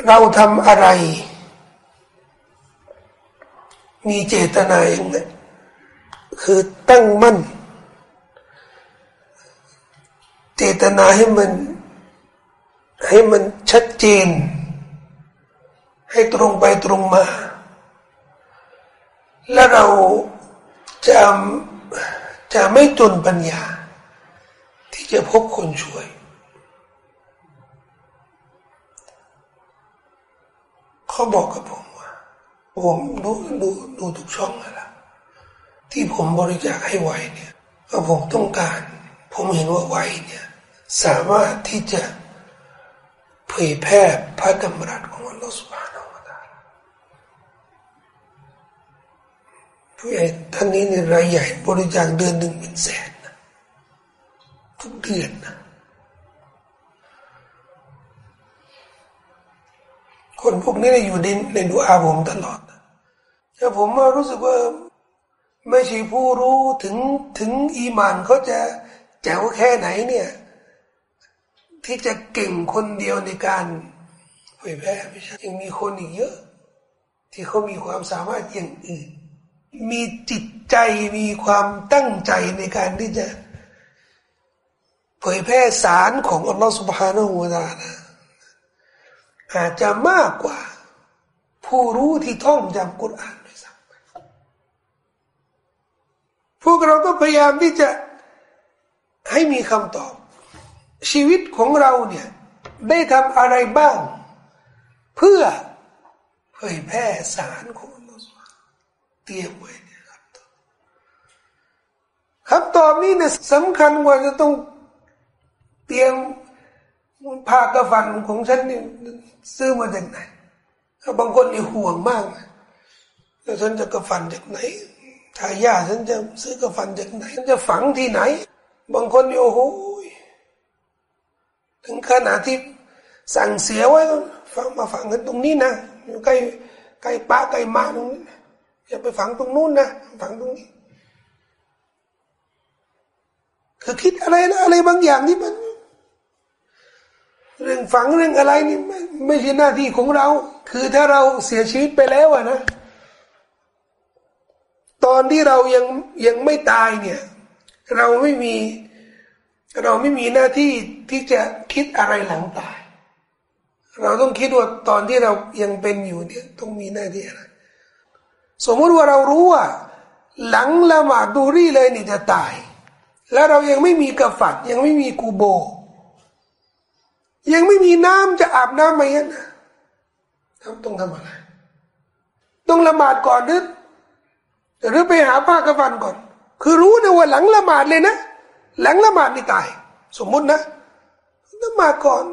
เราทำอะไร มีเจตนาอย่างนี้คือตั้งมั่น เจตนาให้มัน ให้มันชัดเจน ให้ตรงไปตรงมา และเราจะจะไม่จนปัญญา ที่จะพบคนช่วย เขาบอกกับผมว่า ผมดูดูดูทุกช่องแล้วที่ผมบริจาคให้ไวเนี่ยก็ผมต้องการ ผมเห็นว่าไวเนี่ย สามารถที่จะเผยแพร่พระกำรัสของอัลลอฮฺสุบฮานาอัลลอฮฺผู้ใหญ่ท่านนี้ในรายใหญ่บริจาคเดือนหนึ่งเป็นแสนนะทุกเดือนนะ คนพวกนี้อยู่ในในดูอาผมตลอดแต่ผมมารู้สึกว่าไม่ใช่ผู้รู้ถึงถึงอีมานเขาจะแจ๋วแค่ไหนเนี่ย ที่จะเก่งคนเดียวในการเผยแพร่ไม่ใช่ยังมีคนอีกเยอะ ที่เขามีความสามารถอย่างอื่น มีจิตใจมีความตั้งใจในการที่จะ เผยแพร่สารของอัลลอฮฺสุบฮานาหูดานะ อาจจะมากกว่า ผู้รู้ที่ท่องจำกุรอานด้วยซ้ำพวกเราก็พยายามที่จะให้มีคำตอบ ชีวิตของเราเนี่ยได้ทำอะไรบ้าง เพื่อเผยแพร่สารของอัลลอฮฺเตรียมไว้เนี่ยครับคำตอบนี้เนี่ยสำคัญกว่าจะต้องเตรียม ผ้ากระฟันของฉันนี่ซื้อมาจากไหนบางคนนี่ห่วงมากแล้วฉันจะกระฟันจากไหนถ้ายาฉันจะซื้อกระฟันจากไหนฉันจะฝังที่ไหน บางคนโอ้โหถึงขนาดที่สั่งเสียไว้ฝังมาฝังกันตรงนี้นะอยู่ใกล้ใกล้ป้าใกล้มาตรงนี้อย่าไปฝังตรงนู้นนะฝังตรงนี้คือคิดอะไรนะอะไรบางอย่างที่มัน เรื่องฝังเรื่องอะไรนี่ไม่ไม่ใช่หน้าที่ของเรา คือถ้าเราเสียชีวิตไปแล้วอะนะ ตอนที่เรายังยังไม่ตายเนี่ย เราไม่มี เราไม่มีหน้าที่ที่จะคิดอะไรหลังตาย เราต้องคิดว่าตอนที่เรายังเป็นอยู่เนี่ยต้องมีหน้าที่อะไรสมมติว่าเรารู้ว่า หลังละหมาดดูรี่เลยนี่จะตาย แล้วเรายังไม่มีกระฝัดยังไม่มีกูโบ ยังไม่มีน้ำจะอาบน้ำไหมนะต้องทำอะไร ต้องละหมาดก่อนหรือหรือไปหาผ้ากระฟันก่อน คือรู้นะว่าหลังละหมาดเลยนะ หลังละหมาดนี่ตาย สมมุตินะละหมาดก่อน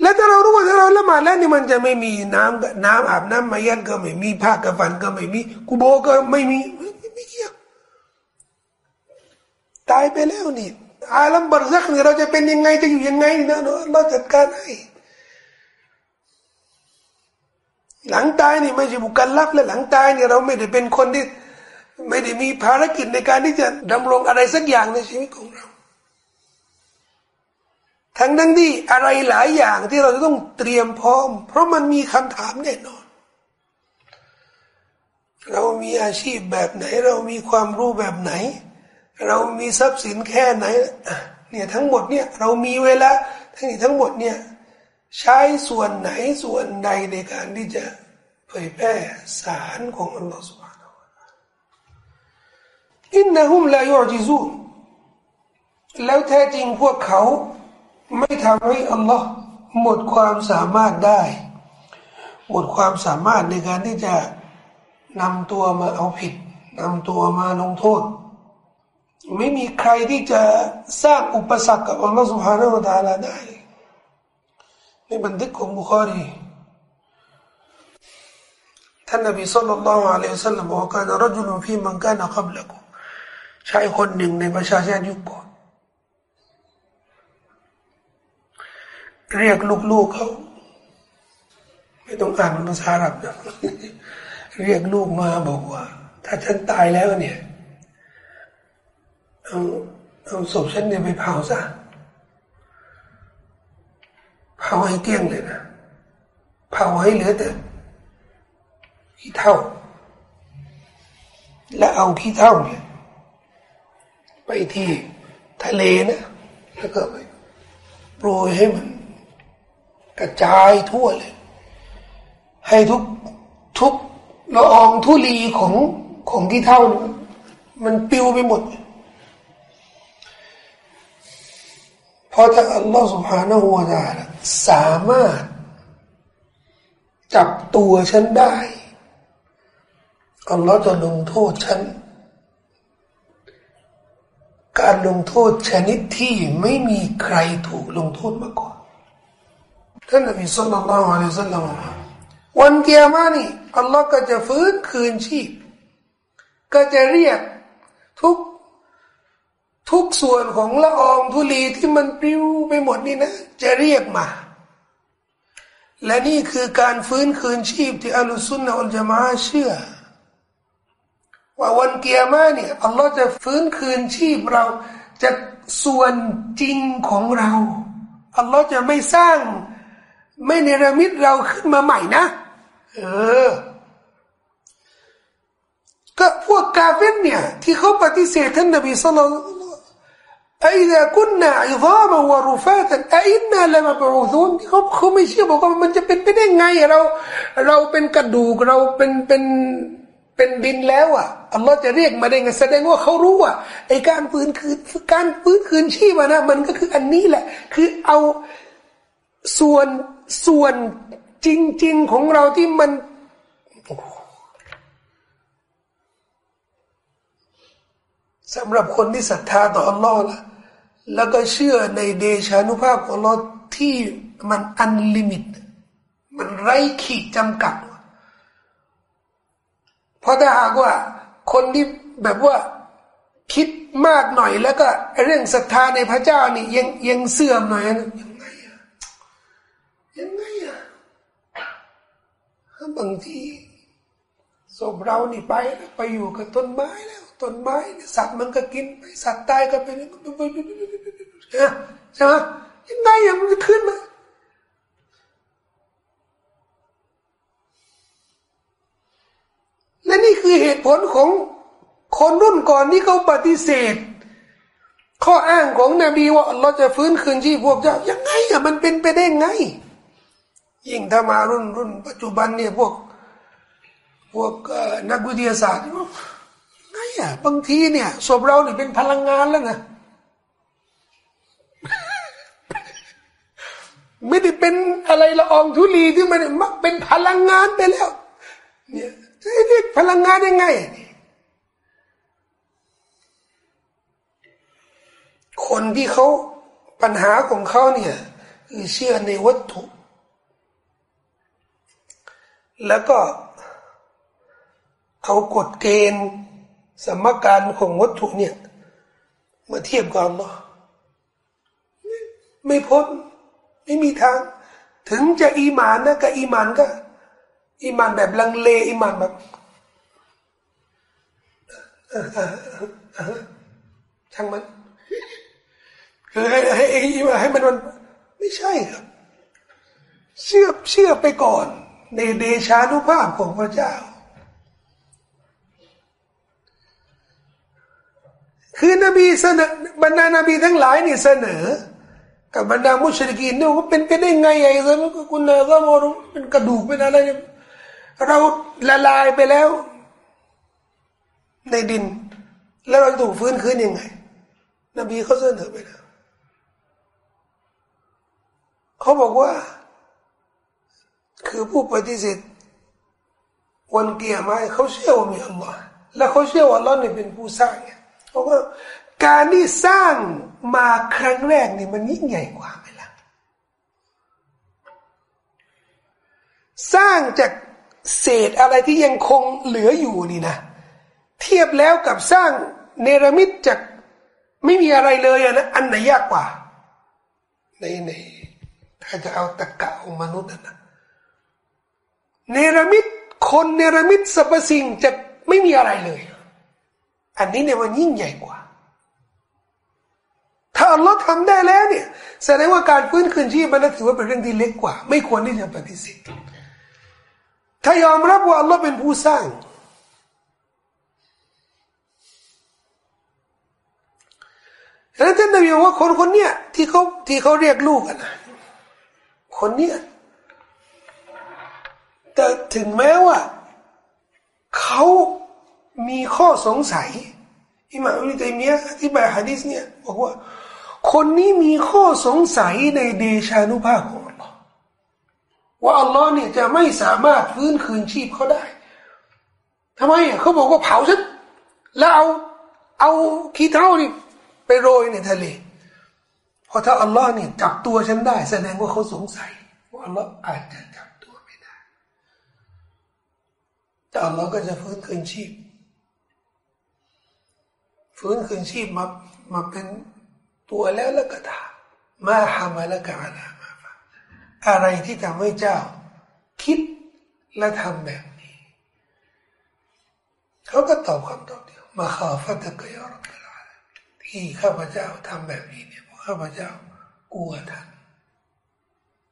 แล้วถ้าเรารู้ว่าถ้าเราละหมาดแล้วนี่มันจะไม่มีน้ำน้ำอาบน้ำมายันก็ไม่มีผ้ากระฟันก็ไม่มีกูโบก็ไม่มีไม่เกี่ยวตายไปแล้วนี่ อาลัมบรซักนี่เราจะเป็นยังไงจะอยู่ยังไงเนะเราจัดการให้หลังตายนี่ไม่ใช่บุคลลับและหลังตายนี่เราไม่ได้เป็นคนที่ไม่ได้มีภารกิจในการที่จะดำรงอะไรสักอย่างในชีวิตของเรา ทั้งนั้นที่อะไรหลายอย่างที่เราจะต้องเตรียมพร้อม เพราะมันมีคำถามแน่นอน เรามีอาชีพแบบไหน เรามีความรู้แบบไหน เรามีทรัพย์สินแค่ไหนเนี่ยทั้งหมดเนี่ยเรามีเวลาทั้งนี้ทั้งหมดเนี่ยใช้ส่วนไหนส่วนใดในการที่จะเผยแพร่สารของอัลลอฮฺสุบฮานาอินนะฮุมลายูจิซูนแล้วแท้จริงพวกเขาไม่ทำให้อัลลอฮ์หมดความสามารถได้ หมดความสามารถในการที่จะนำตัวมาเอาผิดนำตัวมาลงโทษ ไม่มีใครที่จะสร้างอุปสรรคกับอัลลอฮฺสุฮานาอัลาลาได้ในบันทึกของบุคอรีท่านนบีสุลต่านละอัลลอฮฺสัลลัมบอกว่าการรจุลฟีมังกานะกับลักุชายคนหนึ่งในประชาชนยุคก่อนเรียกลูกๆเขาไม่ต้องอ่านภาษาอาหรับนะเรียกลูกมาบอกว่า ถ้าฉันตายแล้วเนี่ย เอาเอาศพฉันเนี่ยไปเผาซะเผาให้เกลี้ยงเลยนะเผาให้เหลือแต่ขี้เท่า และเอาขี้เท่าเนี่ยไปที่ทะเลนะแล้วก็ไปโปรยให้มัน กระจายทั่วเลย ให้ทุกทุกละอองทุลีของของที่เท่า มันปิวไปหมดเพราะถ้าอัลลอฮฺสุบฮานาหัวาตาสามารถ จับตัวฉันได้อัลลอฮฺจะลงโทษฉัน การลงโทษชนิดที่ไม่มีใครถูกลงโทษมาก่อนท่านนบีสุลต่านละฮ์อะลัยซัลลัมวันเกียร์มานี่อัลลอฮ์ก็จะฟื้นคืนชีพ ก็จะเรียกทุก ทุกส่วนของละอองธุลีที่มันปลิวไปหมดนี่นะ จะเรียกมา และนี่คือการฟื้นคืนชีพที่อัลลอฮฺสุนนะอัลจามาเชื่อ ว่าวันเกียร์มาเนี่ยอัลลอฮ์จะฟื้นคืนชีพเราจะส่วนจริงของเราอัลลอฮ์จะไม่สร้าง ไม่เนรมิตเราขึ้นมาใหม่นะ เออก็พวกกาเฟนเนี่ย ที่เขาปฏิเสธท่านนบีสุลต่าน ไอ้เดกุนนาอิซามวรูฟาตันไอินนาละมาบรูซูนเขาเขาไม่เชื่อบอกว่ามันจะเป็นไปได้ไงเราเราเป็นกระดูกเราเป็นเป็นเป็นดินแล้วอะอัลลอฮ์จะเรียกมาได้ไงแสดงว่าเขารู้ว่าไอการฟื้นคืนการฟื้นคืนชีพนะมันก็คืออันนี้แหละ คือเอาส่วนส่วนจริง ๆ ของเราที่มัน สำหรับคนที่ศรัทธาต่ออัลลอฮ์ละแล้วก็เชื่อในเดชานุภาพของอัลลอฮ์ที่มันอันลิมิต มันไร้ขีดจำกัด เพราะถ้าหากว่าคนที่แบบว่าคิดมากหน่อยแล้วก็เรื่องศรัทธาในพระเจ้านี่ยังยังเสื่อมหน่อยนะยังไงอะยังไงอะบางทีศพเรานี่ไปไปอยู่กับต้นไม้แล้ว ต้นไม้ สัตว์มันก็กินไปสัตว์ตายก็ไปใช่ไหมยังไงอะมันขึ้นมาและนี่คือเหตุผลของคนรุ่นก่อนที่เขาปฏิเสธ ข้ออ้างของนบีว่าเราจะฟื้นคืนชีพพวกเจ้ายังไงอะมันเป็นไปได้ไง ยิ่งถ้ามารุ่นรุ่นปัจจุบันเนี่ยพวกพวกนักวิทยาศาสตร์ ไงอะบางทีเนี่ยศพเราเนี่ยเป็นพลังงานแล้วนะไม่ได้เป็นอะไรละอองธุลีที่มันมักเป็นพลังงานไปแล้ว เนี่ยจะเรียกพลังงานยังไงคนที่เขาปัญหาของเขาเนี่ยคือเชื่อในวัตถุ แล้วก็เอากฎเกณฑ์ สมการของวัตถุเนี่ย มาเทียบกันเนาะไม่พ้น ไม่มีทาง ถึงจะอีมานนะก็อีมานก็ อีมานแบบลังเลอีมานแบบช่างมัน คือให้ให้ให้มันมัน ไม่ใช่ครับ เชื่อเชื่อไปก่อน ในเดชานุภาพของพระเจ้า คือนบีเสนอบรรดานบีทั้งหลายนี่เสนอ กับบรรดามุชริกีนเนี่ยว่าเป็นไปได้ไงไอ้เรื่องคุณเนก็มองเป็นกระดูกเป็นอะไรเราละลายไปแล้ว ในดิน แล้วเราถูกฟื้นคืนยังไง นบีเขาเสนอไปแล้วเขาบอกว่า คือผู้ปฏิเสธวันเกียร์มาเขาเชื่อว่ามีอัลลอฮ์และเขาเชื่อว่าอัลลอฮ์นี่เป็นผู้สร้างเพ ราะว่าการที่สร้างมาครั้งแรกนี่มันยิ่งใหญ่กว่าไหมล่ะสร้างจากเศษอะไรที่ยังคงเหลืออยู่นี่นะ เทียบแล้วกับสร้างเนรมิตจากไม่มีอะไรเลยนะอันไหนยากกว่า ในในถ้าจะเอาตะกะของมนุษย์นะเนรมิตคนเนรมิตสรรพสิ่งจะไม่มีอะไรเลย อันนี้เนี่ยมันยิ่งใหญ่กว่า ถ้าอัลลอฮ์ทำได้แล้วเนี่ย แสดงว่าการฟื้นคืนชีพมันถือว่าเป็นเรื่องที่เล็กกว่า ไม่ควรที่จะปฏิเสธถ้ายอมรับว่าอัลลอฮ์เป็นผู้สร้างแล้วท่านนบีบอกว่าคนคนเนี้ยที่เขาที่เขาเรียกลูกกันนะคนเนี้ยแต่ถึงแม้ว่าเขา มีข้อสงสัยอิหม่ามอิบตัยมียะอธิบายฮะดิษเนี่ยบอกว่า คนนี้มีข้อสงสัยในเดชานุภาพของอัลลอฮ์ว่าอัลลอฮ์เนี่ยจะไม่สามารถฟื้นคืนชีพเขาได้ทำไมเขาบอกว่าเผาฉันแล้วเอาเอาขี้เท่านี่ไปโรยในทะเลพอถ้าอัลลอฮ์เนี่ยจับตัวฉันได้ แสดงว่าเขาสงสัยว่าอัลลอฮ์อาจจะจับตัวไม่ได้แต่อัลลอฮ์ก็จะฟื้นคืนชีพ ฟื้นคืนชีพมามาเป็นตัวแล้วแล้วก็ถามมาฮามาละกะอาลามาฟะอะไรที่ทำให้เจ้า คิดและทำแบบนี้ เขาก็ตอบคำตอบเดียวมาขอฟัตะกยอรที่ข้าพเจ้าทำแบบนี้เนี่ยข้าพเจ้ากลัวท่าน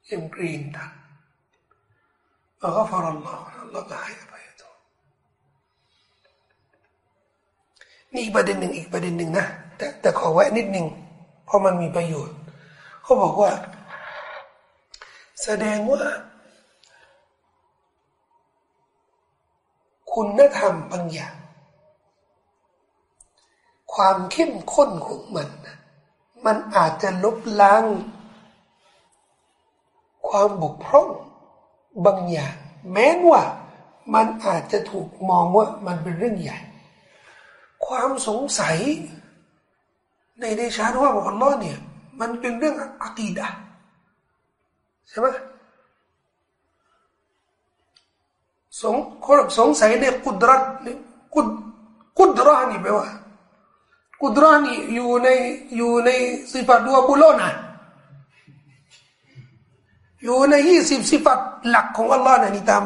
เอ็มกรีนท่านแล้วก็ฟารัลลอฮ์อัลลอฮ์ก็ให้อภั นี่อีกประเด็นหนึ่งอีกประเด็นหนึ่งนะแต่แต่ขอแวะนิดหนึ่งเพราะมันมีประโยชน์เขาบอกว่า แสดงว่า คุณธรรมบางอย่าง ความเข้มข้นของมันมันอาจจะลบล้าง ความบกพร่องบางอย่าง แม้ว่ามันอาจจะถูกมองว่ามันเป็นเรื่องใหญ่ ความสงสัย ในเดชานุว่าของอัลลอฮ์เนี่ย มันเป็นเรื่องอะกีดะใช่ไหมสงคนสงสัยในกุดรัตกุดกุดรอนี่แปลว่ากุดรานี่อยู่ในอยู่ในสิฟัตดัวบุโลนะอยู่ในยี่สิบสิฟัตหลักของอัลลอฮ์นะนี่ตาม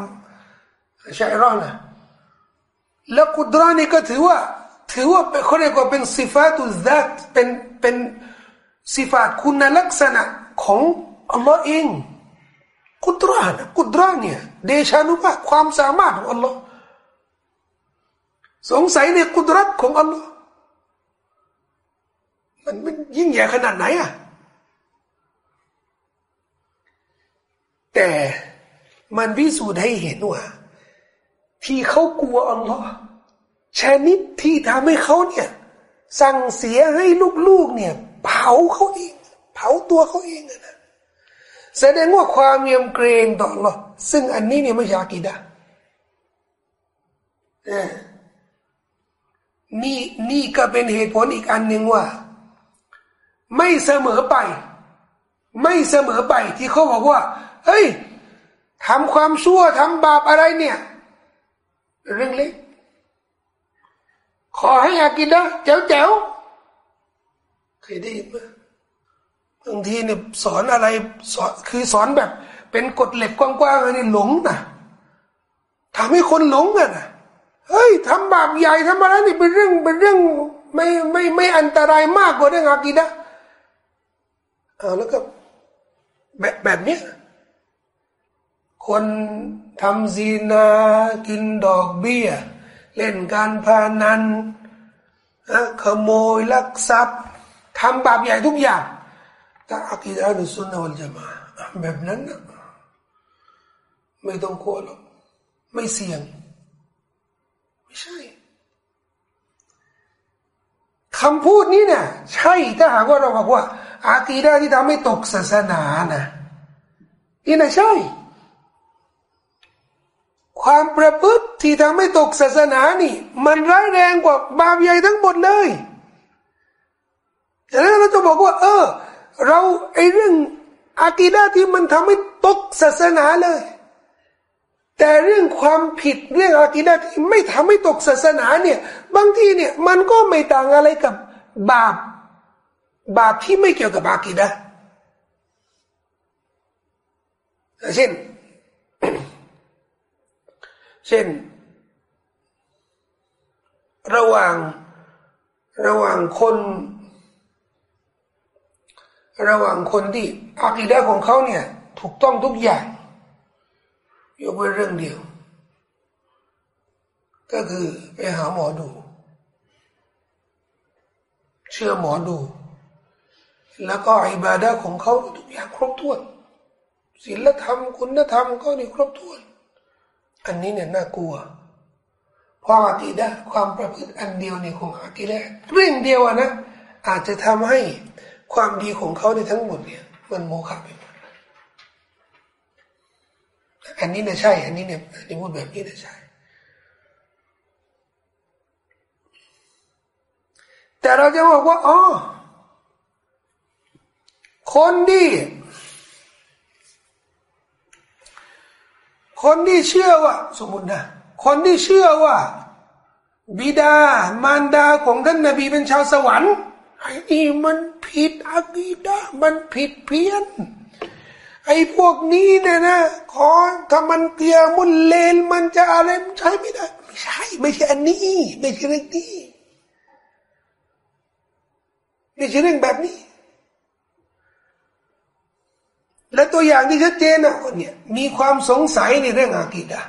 ชัยรอนะแล้วกุดรานี่ก็ถือว่า ถือว่าเขาเรียกว่าเป็นสิฟัตุซัตเป็นเป็นสิฟัตคุณลักษณะของอัลลอฮ์เองกุดรานะกุดราเนี่ยเดชานุภาพความสามารถของอัลลอฮ์สงสัยในกุดรัตของอัลลอฮ์มันมันยิ่งใหญ่ขนาดไหนอะแต่มันวิสูจน์ให้เห็นว่า ที่เขากลัวอัลลอฮ์ ชนิดที่ทำให้เขาเนี่ย สั่งเสียให้ลูกๆเนี่ย เผาเขาเอง เผาตัวเขาเองนะแสดงว่าความเยียมเกรงต่อ Allah ซึ่งอันนี้เนี่ยไม่ใช่อากีดะนี่นี่ก็เป็นเหตุผลอีกอันหนึ่งว่า ไม่เสมอไป ไม่เสมอไปที่เขาบอกว่า เฮ้ยทำความชั่วทำบาปอะไรเนี่ย เรื่องเล็ก ขอให้อากินนะแจ๋วแจ๋วเคยได้ยินไหมบางทีเนี่ยสอนอะไรสอนคือสอนแบบ เป็นกฎเหล็กกว้างๆอันนี้หลงนะทำให้คนหลงกันนะเฮ้ยทำบาปใหญ่ทำอะไรนี่เป็นเรื่องเป็นเรื่องไม่ไม่ไม่อันตรายมากกว่าเรื่องอากีดะเอาแล้วก็แบบแบบนี้คนทำซีนากินดอกเบี้ย เล่นการพานันขโมยลักทรัพย์ทำบาปใหญ่ทุกอย่างแต่อักีดะนุสุนนะวัลจามาแบบนั้นนะไม่ต้องกลัวหรอกไม่เสี่ยง ไม่ใช่คำพูดนี้เนี่ยใช่ถ้าหากว่าเราบอกว่า อากีดะที่ทำให้ตกศาสนานะนี่นะใช่ ความประพฤติ ที่ทำให้ตกศาสนานี่ มันร้ายแรงกว่าบาปใหญ่ทั้งหมดเลยดังนั้นเราจะบอกว่า เออ เราไอเรื่องอากีดะที่มันทำให้ตกศาสนาเลย แต่เรื่องความผิดเรื่องอากีดะที่ไม่ทำให้ตกศาสนาเนี่ย บางทีเนี่ย มันก็ไม่ต่างอะไรกับบาป บาปที่ไม่เกี่ยวกับอากีดะเช่น เช่น ระหว่างระหว่างคน ระหว่างคนที่อากีดะของเขาเนี่ย ถูกต้องทุกอย่าง ยกเว้นเรื่องเดียว ก็คือไปหาหมอดู เชื่อหมอดู แล้วก็อิบาดะของเขาทุกอย่างครบถ้วนศีลธรรม คุณธรรมก็นี่ครบถ้วน อันนี้เนี่ยน่ากลัว เพราะอากีดะความประพฤติอันเดียวในของอากีดะเรื่องเดียวนะอาจจะทำให้ความดีของเขาในทั้งหมดเนี่ยมันโมฆะไปอันนี้เนี่ยใช่ อันนี้เนี่ยอันนี้พูดแบบนี้เนี่ยใช่ แต่เราจะบอกว่าอ๋อคนที่คนที่เชื่อว่าสมมตินะ คนที่เชื่อว่า บิดามารดาของท่านนบีเป็นชาวสวรรค์ไอ้นี่มันผิดอากีดะมันผิดเพี้ยน ไอ้พวกนี้เนี่ยนะ ขอถ้ามันเกียมุนเลนมันจะอะไรมันใช้ไม่ได้ไม่ใช่ ไม่ใช่อันนี้ ไม่ใช่เรื่องนี้ไม่ใช่เรื่องแบบนี้ และตัวอย่างที่ชัดเจนนะคนเนี่ยมีความสงสัยในเรื่องอากีดะ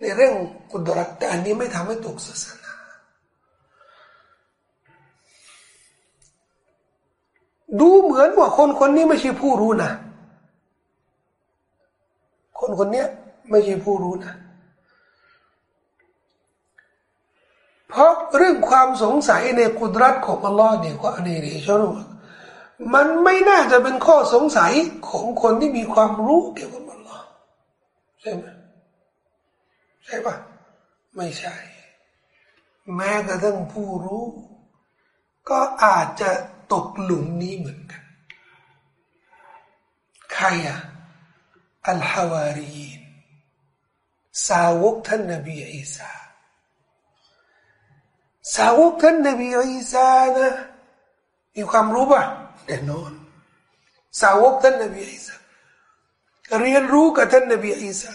ในเรื่องกุดรัตแต่อันนี้ไม่ทำให้ตกศาสนาดูเหมือนว่าคนคนนี้ไม่ใช่ผู้รู้นะ คนคนนี้ไม่ใช่ผู้รู้นะ เพราะเรื่องความสงสัยในกุดรัตของอัลลอฮ์เนี่ยก็อันนี้นี่ชอบมันไม่น่าจะเป็นข้อสงสัยของคนที่มีความรู้เกี่ยวกับอัลลอฮ์ใช่ไหม ใช่ปะไม่ใช่ แม้กระทั่งผู้รู้ ก็อาจจะตกหลุมนี้เหมือนกัน ใครอะอัลฮาวารีนสาวกท่านนบีอีสาสาวกท่านนบีอีสานะมีความรู้ป่ะแน่นอน สาวกท่านนบีอีสาเรียนรู้กับท่านนบีอีสา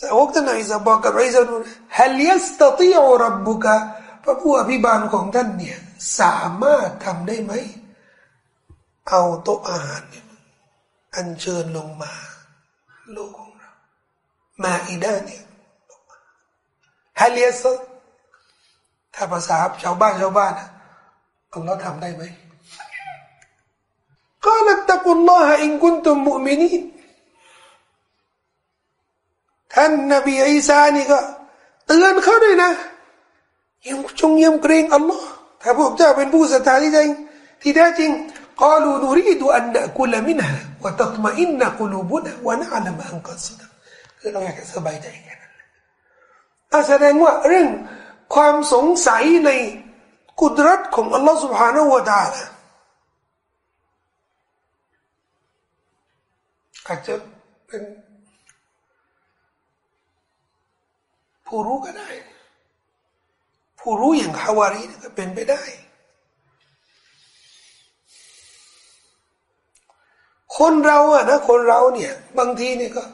สาวกท่านอิสาบอกกับอิสานุฮัลยัสตติอรับบุกะพระผู้อภิบาลของท่านเนี่ยสามารถทำได้ไหม เอาโต๊ะอาหารเนี่ยอันเชิญลงมา โลกของเรา มาอีด้าเนี่ยฮัลยัสถ้าภาษาชาวบ้านชาวบ้านอัลลอฮ์ทำได้ไหมกาลัตตะกุลลอฮะอินกุนตุมุมินี ท่านนบีอีสานี่ก็เตือนเขาด้วยนะยังจงยำเกรงอัลลอฮ์ถ้าพวกเจ้าเป็นผู้ศรัทธาที่จริงที่แท้จริง قالوا نريد أن نأكل منها وتطمئن قلوبنا ونعلم أن قد صدق คือเราอยากจะสบายใจแค่นั้นแสดงว่าเรื่องความสงสัยในกุดรัตของอัลลอฮ์ سبحانه และ تعالى อาจจะเป็น ผู้รู้ก็ได้ ผู้รู้อย่างฮาวารีก็เป็นไปได้ คนเราอะนะคนเราเนี่ย บางทีเนี่ยก็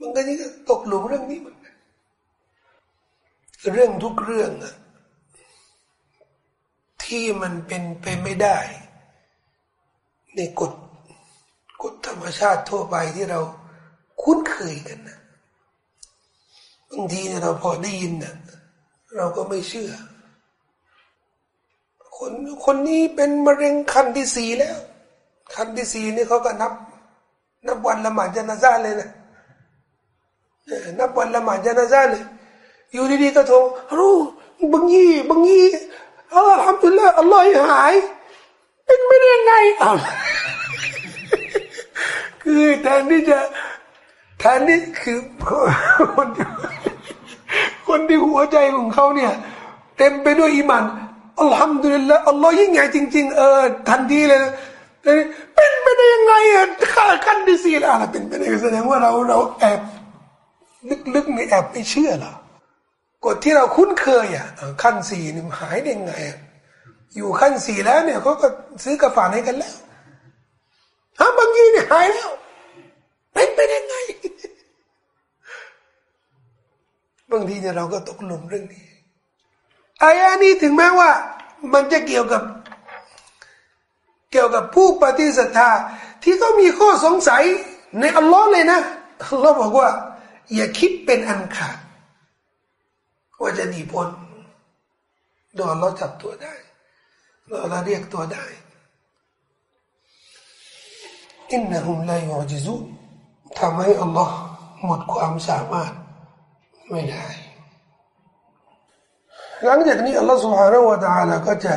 บางทีก็ตกหลุมเรื่องนี้เหมือนกันเรื่องทุกเรื่องอะที่มันเป็นไปไม่ได้ ในกฎกฎธรรมชาติทั่วไปที่เราคุ้นเคยกันนะ บางทีเนี่ยเราพอได้ยินเนะเราก็ไม่เชื่อ คนคนนี้เป็นมะเร็งคันที่สี่แล้วคันที่สี่นี่เขาก็นับ นับวันละหมาดจนาซาเลยนะนับวันละหมาดจนาซาเลย อยู่ดีๆก็โทรรู้บางยี่บางยี่อัลฮัมดุลละอัลลอฮ์หาย เป็นไม่ได้ไงอ้าวคือแทนที่จะแทนที่คือคน คนที่หัวใจของเขาเนี่ย เต็มไปด้วยอีมันอัลฮัมดุลิลละอัลลอฮ์ยิ่งใหญ่จริง ๆ เออทันทีเลยเป็นไปได้ยังไงอะขั้นที่สี่แล้วอะไรเป็นไปได้แสดงว่าเราเราแอบลึกๆในแอบไม่เชื่อหรอกฎที่เราคุ้นเคยอะขั้นสี่นี่หายได้ยังไงอะอยู่ขั้นสี่แล้วเนี่ยเขาก็ซื้อกระฝานให้กันแล้วฮะบางทีเนี่ยหายแล้วเป็นไปได้ไง บางทีเนี่ยเราก็ตกหลุมเรื่องนี้อายานี้ถึงแม้ว่า มันจะเกี่ยวกับ เกี่ยวกับผู้ปฏิสัทธา ที่เขามีข้อสงสัยในอัลลอฮ์เลยนะอัลลอฮ์บอกว่า อย่าคิดเป็นอันขาดว่าจะหนีพ้นโดนเราจับตัวได้เราเรียกตัวได้อินนะฮุมลายูจิซุทำให้อัลลอฮ์หมดความสามารถ ไม่ได้ หลังจากนี้อัลลอฮฺสุบฮานาวะตาลาก็จะ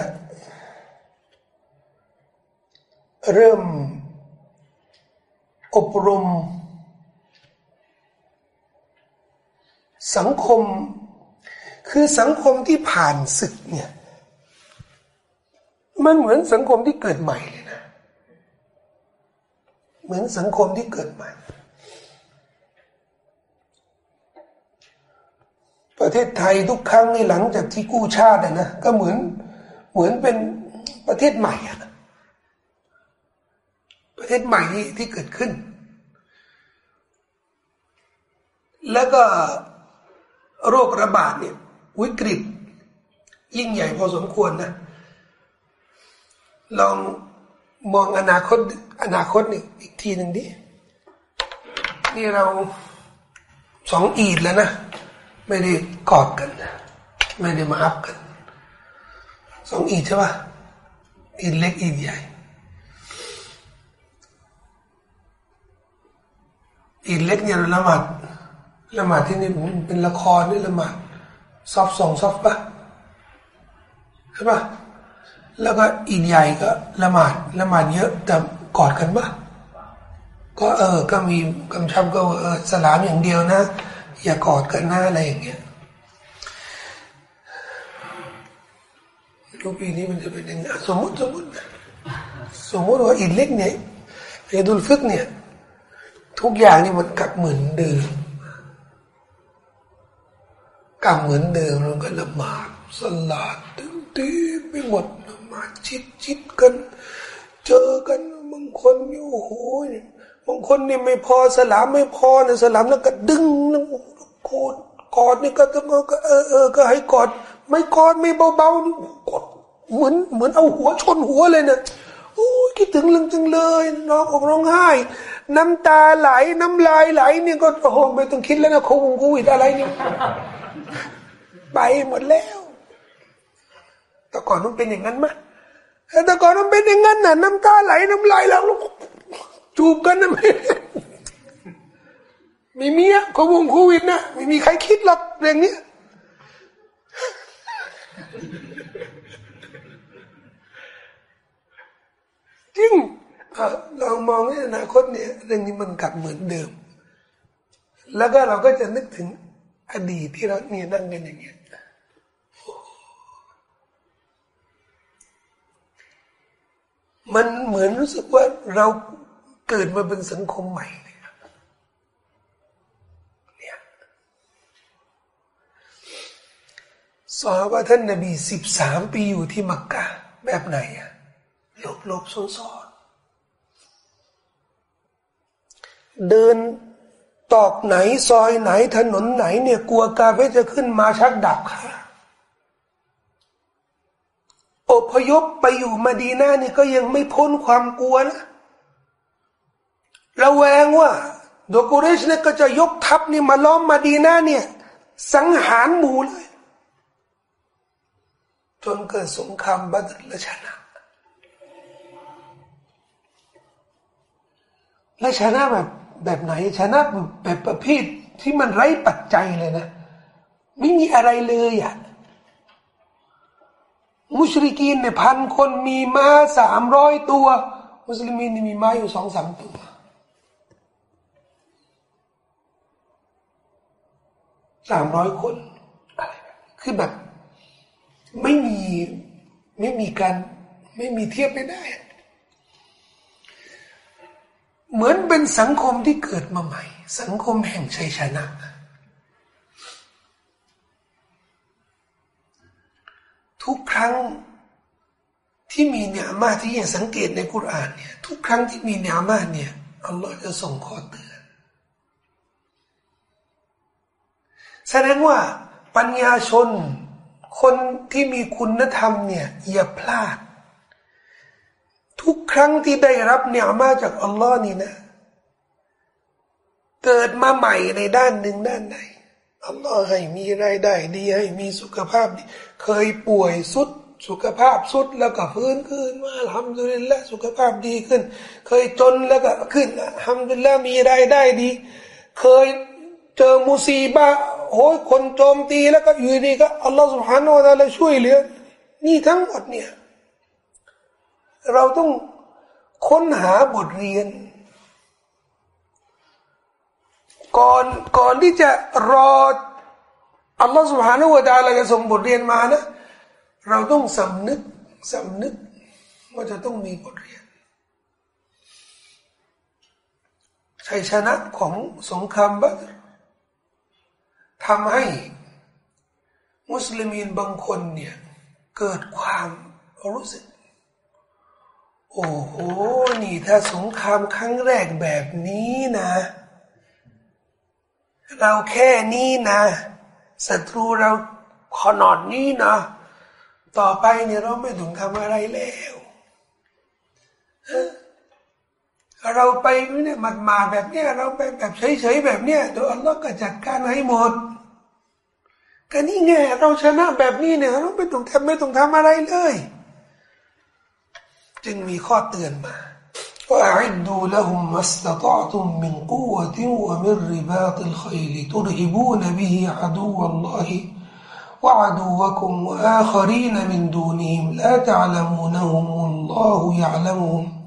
เริ่มอบรม สังคม คือสังคมที่ผ่านศึกเนี่ย มันเหมือนสังคมที่เกิดใหม่เลยนะ เหมือนสังคมที่เกิดใหม่ ประเทศไทยทุกครั้งนี่หลังจากที่กู้ชาตินะก็เหมือนเหมือนเป็นประเทศใหม่อะประเทศใหม่ที่ที่เกิดขึ้น แล้วก็โรคระบาดเนี่ยวิกฤต ยิ่งใหญ่พอสมควรนะ ลองมองอนาคตอนาคตนี่อีกทีหนึ่งดิ นี่เราสองอีดแล้วนะ ไม่ได้กอดกัน ไม่ได้มาอัพกันสองอีดใช่ปะอีดเล็กอีดใหญ่ อีดเล็กเนี่ยละหมาดละหมาดที่นี่เป็นละครนี่ละหมาดซอฟสองซอฟปะใช่ปะแล้วก็อีดใหญ่ก็ละหมาดละหมาดเยอะแต่กอดกันปะก็เออ ก็มีกำชับก็เออสลามอย่างเดียวนะ อย่ากอดกันหน้าอะไรอย่างเงี้ยรูปีนี้มันจะเป็นยังไงสมมติสมมติสมมติว่าอินเล็กเนี่ยอิดุลฟิกเนี่ย ทุกอย่างนี่มันกลับเหมือนเดิมกลับเหมือนเดิมแล้วก็ละหมาดสลาดตึ้งตีไปหมดละหมาดชิดชิดกัน เจอกันบางคนอยู่โอ้โหบางคนนี่ไม่พอสลามไม่พอเนี่ยสลามแล้วก็ดึงแล้ว กอดกอดนี่ก็ก็เออเออก็ให้กอด ไม่กอดไม่เบาๆนี่กอดเหมือนเหมือนเอาหัวชนหัวเลยเนี่ยโอ้ยคิดถึงเรื่องจังเลยร้องอกร้องไห้ น้ำตาไหลน้ำลายไหลเนี่ยก็โอ้โหไม่ต้องคิดแล้วนะโควงโควิดอะไรนี่ไปหมดแล้ว แต่ก่อนมันเป็นอย่างนั้นมั้ยแต่ก่อนมันเป็นอย่างนั้นน่ะ น้ำตาไหลน้ำลายแล้วจูบกันนะไม่ ไม่มีอะโควงโควิดนะไม่มีใครคิดหรอกเรื่องนี้จริงเรามองในอนาคตเนี่ยเรื่องนี้มันกลับเหมือนเดิม แล้วก็เราก็จะนึกถึงอดีตที่เราเนี่ยนั่งกันอย่างเงี้ยมันเหมือนรู้สึกว่าเราเกิดมาเป็นสังคมใหม่เลยเนี่ย สอว่าท่านนบีสิบสามปีอยู่ที่มักกะแบบไหนอะหลบหลบซ่อนซ่อนเดินตอกไหนซอยไหนถนนไหนเนี่ยกลัวกาเฟจะขึ้นมาชักดับค่ะอพยพไปอยู่มาดีน่านี่ก็ยังไม่พ้นความกลัวนะระแวงว่าโดกูเรชเนี่ยก็จะยกทัพนี่มาล้อมมาดีน่าเนี่ย สังหารหมู่เลย จนเกิดสงครามบัตรและชนะ และชนะแบบแบบไหนชนะแบบประเภทที่มันไร้ปัจจัยเลยนะ ไม่มีอะไรเลยอะมุชริกีนเนี่ยพันคนมีม้าสามร้อยตัว มุสลิมีนมีม้าอยู่สองสามตัวสามร้อยคนอะไรคือแบบ ไม่มีไม่มีการไม่มีเทียบไม่ได้ เหมือนเป็นสังคมที่เกิดมาใหม่ สังคมแห่งชัยชนะ ทุกครั้งที่มีเนื้อมาที่ยังสังเกตในกุรานเนี่ยทุกครั้งที่มีเนื้อมาเนี่ยอัลลอฮ์จะส่งข้อเตือน แสดงว่าปัญญาชน คนที่มีคุณธรรมเนี่ยอย่าพลาด ทุกครั้งที่ได้รับเนี่ยมาจากอัลลอฮ์นี่นะ เกิดมาใหม่ในด้านหนึ่งด้านใดอัลลอฮ์ให้มีรายได้ดีให้มีสุขภาพดีเคยป่วยสุดสุขภาพสุดแล้วก็ฟื้นขึ้นมาทำดุลินละสุขภาพดีขึ้น เคยจนแล้วก็ขึ้นทำดุลินละมีรายได้ดี เคยเจอมุซีบะ โอ้ยคนโจมตีแล้วก็อยู่ดีก็อัลลอฮ์สุบฮานาอัลลอฮ์ช่วยเหลือ นี่ทั้งหมดเนี่ย เราต้องค้นหาบทเรียน ก่อนก่อนที่จะรออัลลอฮฺสุบฮานาอูดาลาจะส่งบทเรียนมานะ เราต้องสำนึกสำนึกว่าจะต้องมีบทเรียนชัยชนะของสงครามบัตร ทำให้มุสลิมีนบางคนเนี่ย เกิดความรู้สึก โอ้โห นี่ถ้าสงครามครั้งแรกแบบนี้นะ เราแค่นี้นะศัตรูเราขนาดนี้นะ ต่อไปเนี่ยเราไม่ต้องทำอะไรแล้ว เราไปเนี่ยมัดมาแบบเนี้ยเราไปแบบเฉยๆแบบเนี้ยโดยอัลลอฮ์ก็จัดการให้หมดก็นี่ไงเราชนะแบบนี้เนี่ยเราไม่ต้องทำไม่ต้องทําอะไรเลย จึงมีข้อเตือนมาว่าอิดูละหุมมัสตาตาตุมมินกูวะติวะมิรริบาติลขัยลิตุรฮิบูนบิฮิอัดูวัลลอฮิวะอัดูวะคุมวะอาคารีนมินดูนิฮิมลาตะอัลมูนะฮุมวัลลอฮุยะอัลมูนะฮุม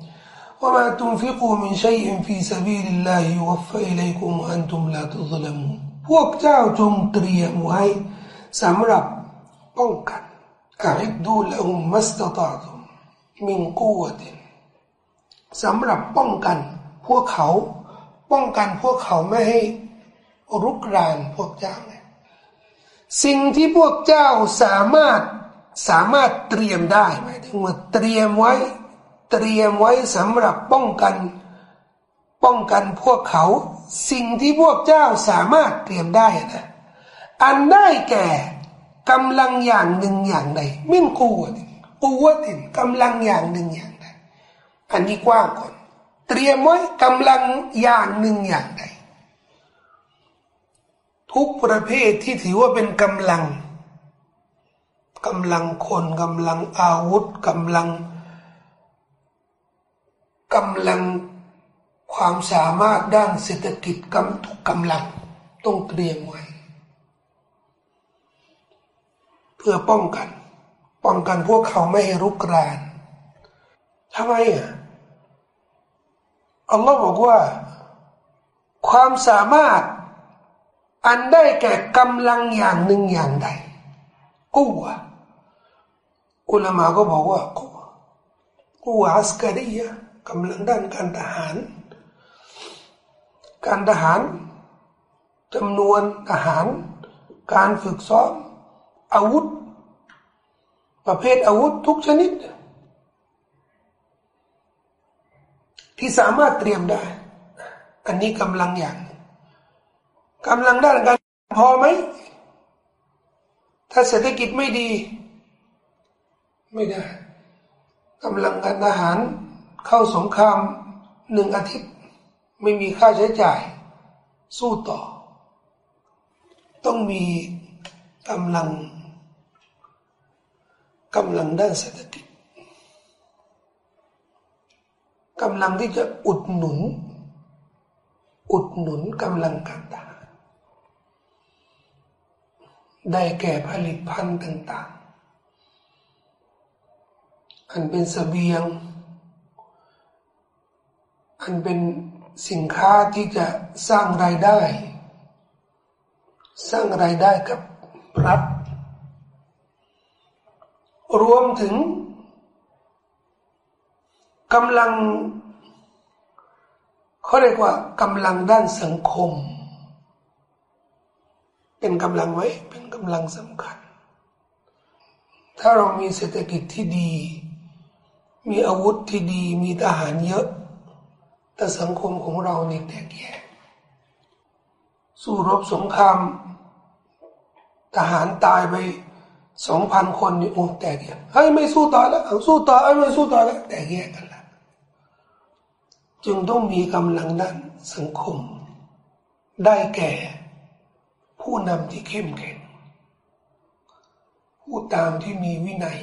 وما تنفقوا من شيء في سبيل الله يوفى إليكم وأنتم لا تظلمون พวกเจ้าจงเตรียมไว้สำหรับป้องกันอาอิดดูละหุมมัสตตาตุมิงกู้ติสำหรับป้องกัน พวกเขา ป้องกันพวกเขาไม่ให้รุกรานพวกเจ้าสิ่งที่พวกเจ้าสามารถสามารถเตรียมได้หมายถึงว่าเตรียมไว้ เตรียมไว้สำหรับป้องกันป้องกันพวกเขา สิ่งที่พวกเจ้าสามารถเตรียมได้นะอันได้แก่กำลังอย่างหนึ่งอย่างใดมิ่งกูติกูวตินกำลังอย่างหนึ่งอย่างใดอันนี้กว้างก่อนเตรียมไว้กำลังอย่างหนึ่งอย่างใดทุกประเภทที่ถือว่าเป็นกำลังกำลังคนกำลังอาวุธกำลัง กำลังความสามารถด้านเศรษฐกิจกำทุกกำลังต้องเตรียมไว้ เพื่อป้องกัน ป้องกันพวกเขาไม่ให้รุกรานทำไมอะอัลลอฮ์บอกว่า ความสามารถ อันได้แก่กำลังอย่างหนึ่งอย่างใดกู้วอุลามาก็บอกว่ากู้กู้อัสการีย กำลังด้านการทหาร การทหารจำนวนทหาร การฝึกซ้อมอาวุธ ประเภทอาวุธทุกชนิด ที่สามารถเตรียมได้ อันนี้กำลังอย่างกำลังด้านการพอไหม ถ้าเศรษฐกิจไม่ดี ไม่ได้กำลังการทหาร เข้าสงครามหนึ่งอาทิตย์ ไม่มีค่าใช้จ่าย สู้ต่อ ต้องมีกำลังกำลังด้านเศรษฐกิจกำลังที่จะอุดหนุน อุดหนุนกำลังการทหารได้แก่ผลิตภัณฑ์ต่าง ๆ อันเป็นสเสบียง อันเป็นสินค้าที่จะสร้างรายได้ สร้างรายได้กับรัฐรวมถึงกำลังเขาเรียกว่ากำลังด้านสังคม เป็นกำลังไว้เป็นกำลังสำคัญ ถ้าเรามีเศรษฐกิจที่ดี มีอาวุธที่ดี มีทหารเยอะ แต่สังคมของเราเนี่แตกแยกสู้รบสงคราม ทหารตายไปสองพันคนนี่โอ้แตกแยกเฮ้ยไม่สู้ต่อแล้วสู้ต่อเอ้ยไม่สู้ต่อแล้วแตกแยกกันละจึงต้องมีกำลังด้านสังคม ได้แก่ ผู้นำที่เข้มแข็งผู้ตามที่มีวินัย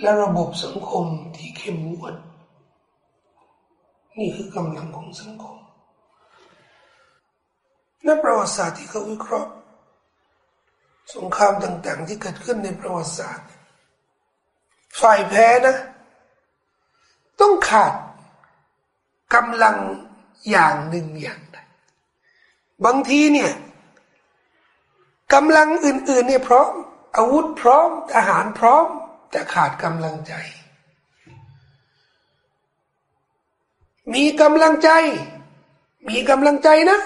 และระบบสังคมที่เข้มงวด นี่คือกำลังของสังคมนักประวัติศาสตร์ที่เขาวิเคราะห์ สงครามต่าง ๆ ที่เกิดขึ้นในประวัติศาสตร์ ฝ่ายแพ้นะ ต้องขาดกำลังอย่างหนึ่งอย่างใดบางทีเนี่ยกำลังอื่น ๆ เนี่ยพร้อมอาวุธพร้อมทหารพร้อม แต่ขาดกำลังใจ มีกำลังใจ มีกำลังใจนะ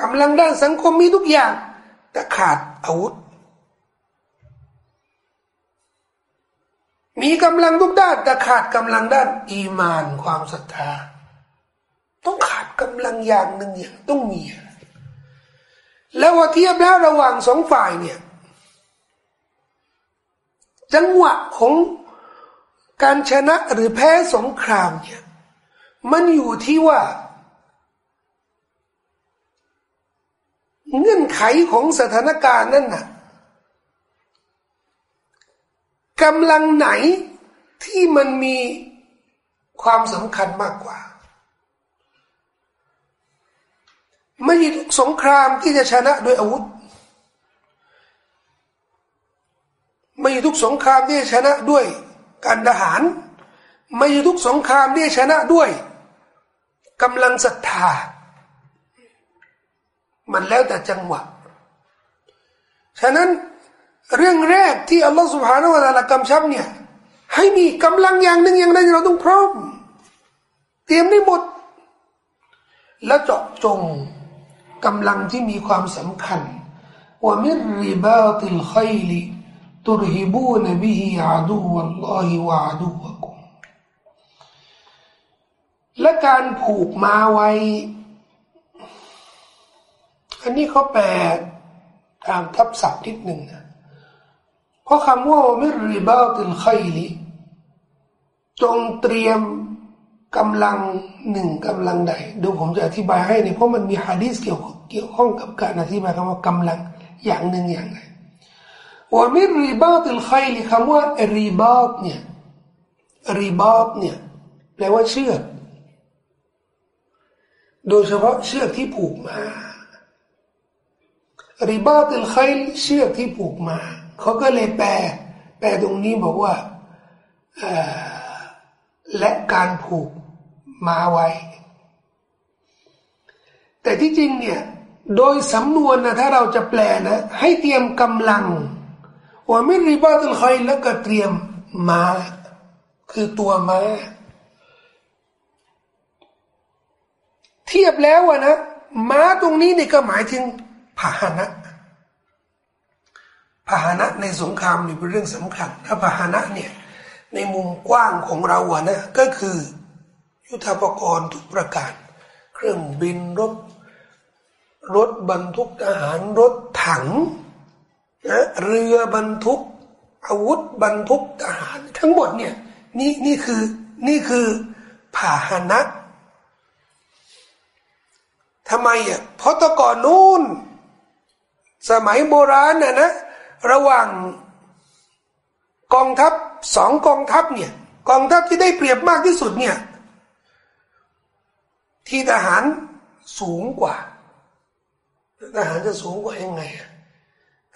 กำลังด้านสังคมมีทุกอย่าง แต่ขาดอาวุธ มีกำลังทุกด้านแต่ขาดกำลังด้าน อีมานความศรัทธา ต้องขาดกำลังอย่างหนึ่งอย่างต้องมี แล้วพอเทียบแล้วระหว่างสองฝ่ายเนี่ย จังหวะของการชนะหรือแพ้สงครามเนี่ย มันอยู่ที่ว่า เงื่อนไขของสถานการณ์นั่นน่ะกำลังไหนที่มันมีความสำคัญมากกว่าไม่มีทุกสงครามที่จะชนะด้วยอาวุธไม่มีทุกสงครามที่จะชนะด้วยการทหาร ไม่มีทุกสงครามที่จะชนะด้วย กำลังศรัทธา มันแล้วแต่จังหวะ ฉะนั้นเรื่องแรกที่อัลลอฮฺสุบฮานาวะตาละกำชับเนี่ย ให้มีกำลังอย่างหนึ่งอย่างใดเราต้องพร้อม เตรียมได้หมด แล้วเจาะจงกำลังที่มีความสำคัญว่ามิริบาติลขัยลิตุรฮิบูนบิฮิอาดูวัลลอฮิวะอาดูวะกุม และการผูกมาไว้ อันนี้เขาแปลตามทับศัพท์นิดหนึ่งนะเพราะคำว่ามิริบาติลขัยลิจงเตรียมกำลังหนึ่งกำลังใดดูผมจะอธิบายให้เนี่ยเพราะมันมีฮะดีษเกี่ยวเกี่ยวข้องกับการอธิบายคำว่ากำลังอย่างหนึ่งอย่างใดว่ามิรีบาติลไคลีคำว่ารีบาตเนี่ยรีบาตเนี่ยแปลว่าเชือก โดยเฉพาะเชือกที่ผูกมาริบาติลไคลเชือกที่ผูกมา เขาก็เลยแปล แปลตรงนี้บอกว่าและการผูกมาไว้ แต่ที่จริงเนี่ย โดยสำนวนนะถ้าเราจะแปลนะ ให้เตรียมกำลังว่าไม่ริบาตุลคอยแล้วก็เตรียมมา คือตัวมา เทียบแล้วอะนะม้าตรงนี้นี่ก็หมายถึงพาหนะพาหนะในสงครามนี่เป็นเรื่องสำคัญถ้าพาหนะเนี่ยในมุมกว้างของเราอะนะก็คือยุทธปกรณ์ทุกประการ เครื่องบินรถรถบรรทุกทหารรถถังนะเรือบรรทุก อาวุธบรรทุกทหารทั้งหมดเนี่ยนี่นี่คือนี่คือพาหนะ ทำไมอะเพราะตะก่อนนู้น สมัยโบราณน่ะนะ ระหว่างกองทัพสองกองทัพเนี่ยกองทัพที่ได้เปรียบมากที่สุดเนี่ย ที่ทหารสูงกว่าทหารจะสูงกว่ายังไง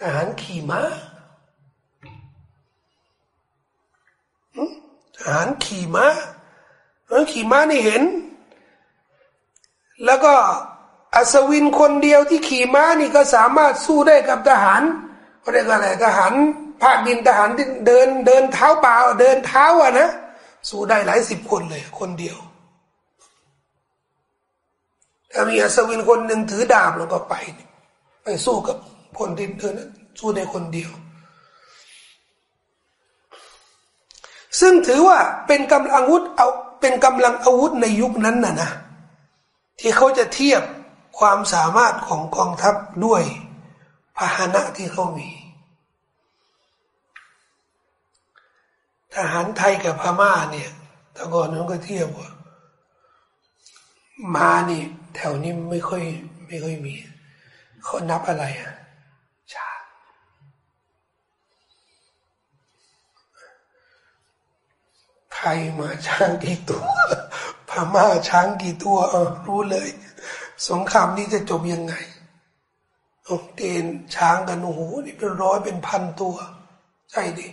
ทหารขี่ม้าทหารขี่ม้าทหารขี่ม้านี่เห็น แล้วก็ อัศวินคนเดียวที่ขี่ม้านี่ก็สามารถสู้ได้กับทหารเรียกอะไรทหารภาคดินทหารที่เดินเดินเท้าเปล่าเดินเท้าอะนะสู้ได้หลายสิบคนเลย คนเดียว ถ้ามีอัศวินคนหนึ่งถือดาบแล้วก็ไปไปสู้กับคนที่เดินสู้ได้คนเดียว ซึ่งถือว่าเป็นกำลังอาวุธเอาเป็นกำลังอาวุธในยุคนั้นน่ะนะที่เขาจะเทียบ ความสามารถของกองทัพด้วยพาหนะที่เขามี ทหารไทยกับพม่าเนี่ยแต่ก่อนนั้นก็เทียบว่ามานี่แถวนี้ไม่ค่อยไม่ค่อยมีเขานับอะไรอะชาไทยมาช้างกี่ตัวพม่าช้างกี่ตัวรู้เลย สงครามนี้จะจบยังไงโอ้เกณฑ์ช้างกันโอ้โหนี่เป็นร้อยเป็นพันตัว ใช่ดิ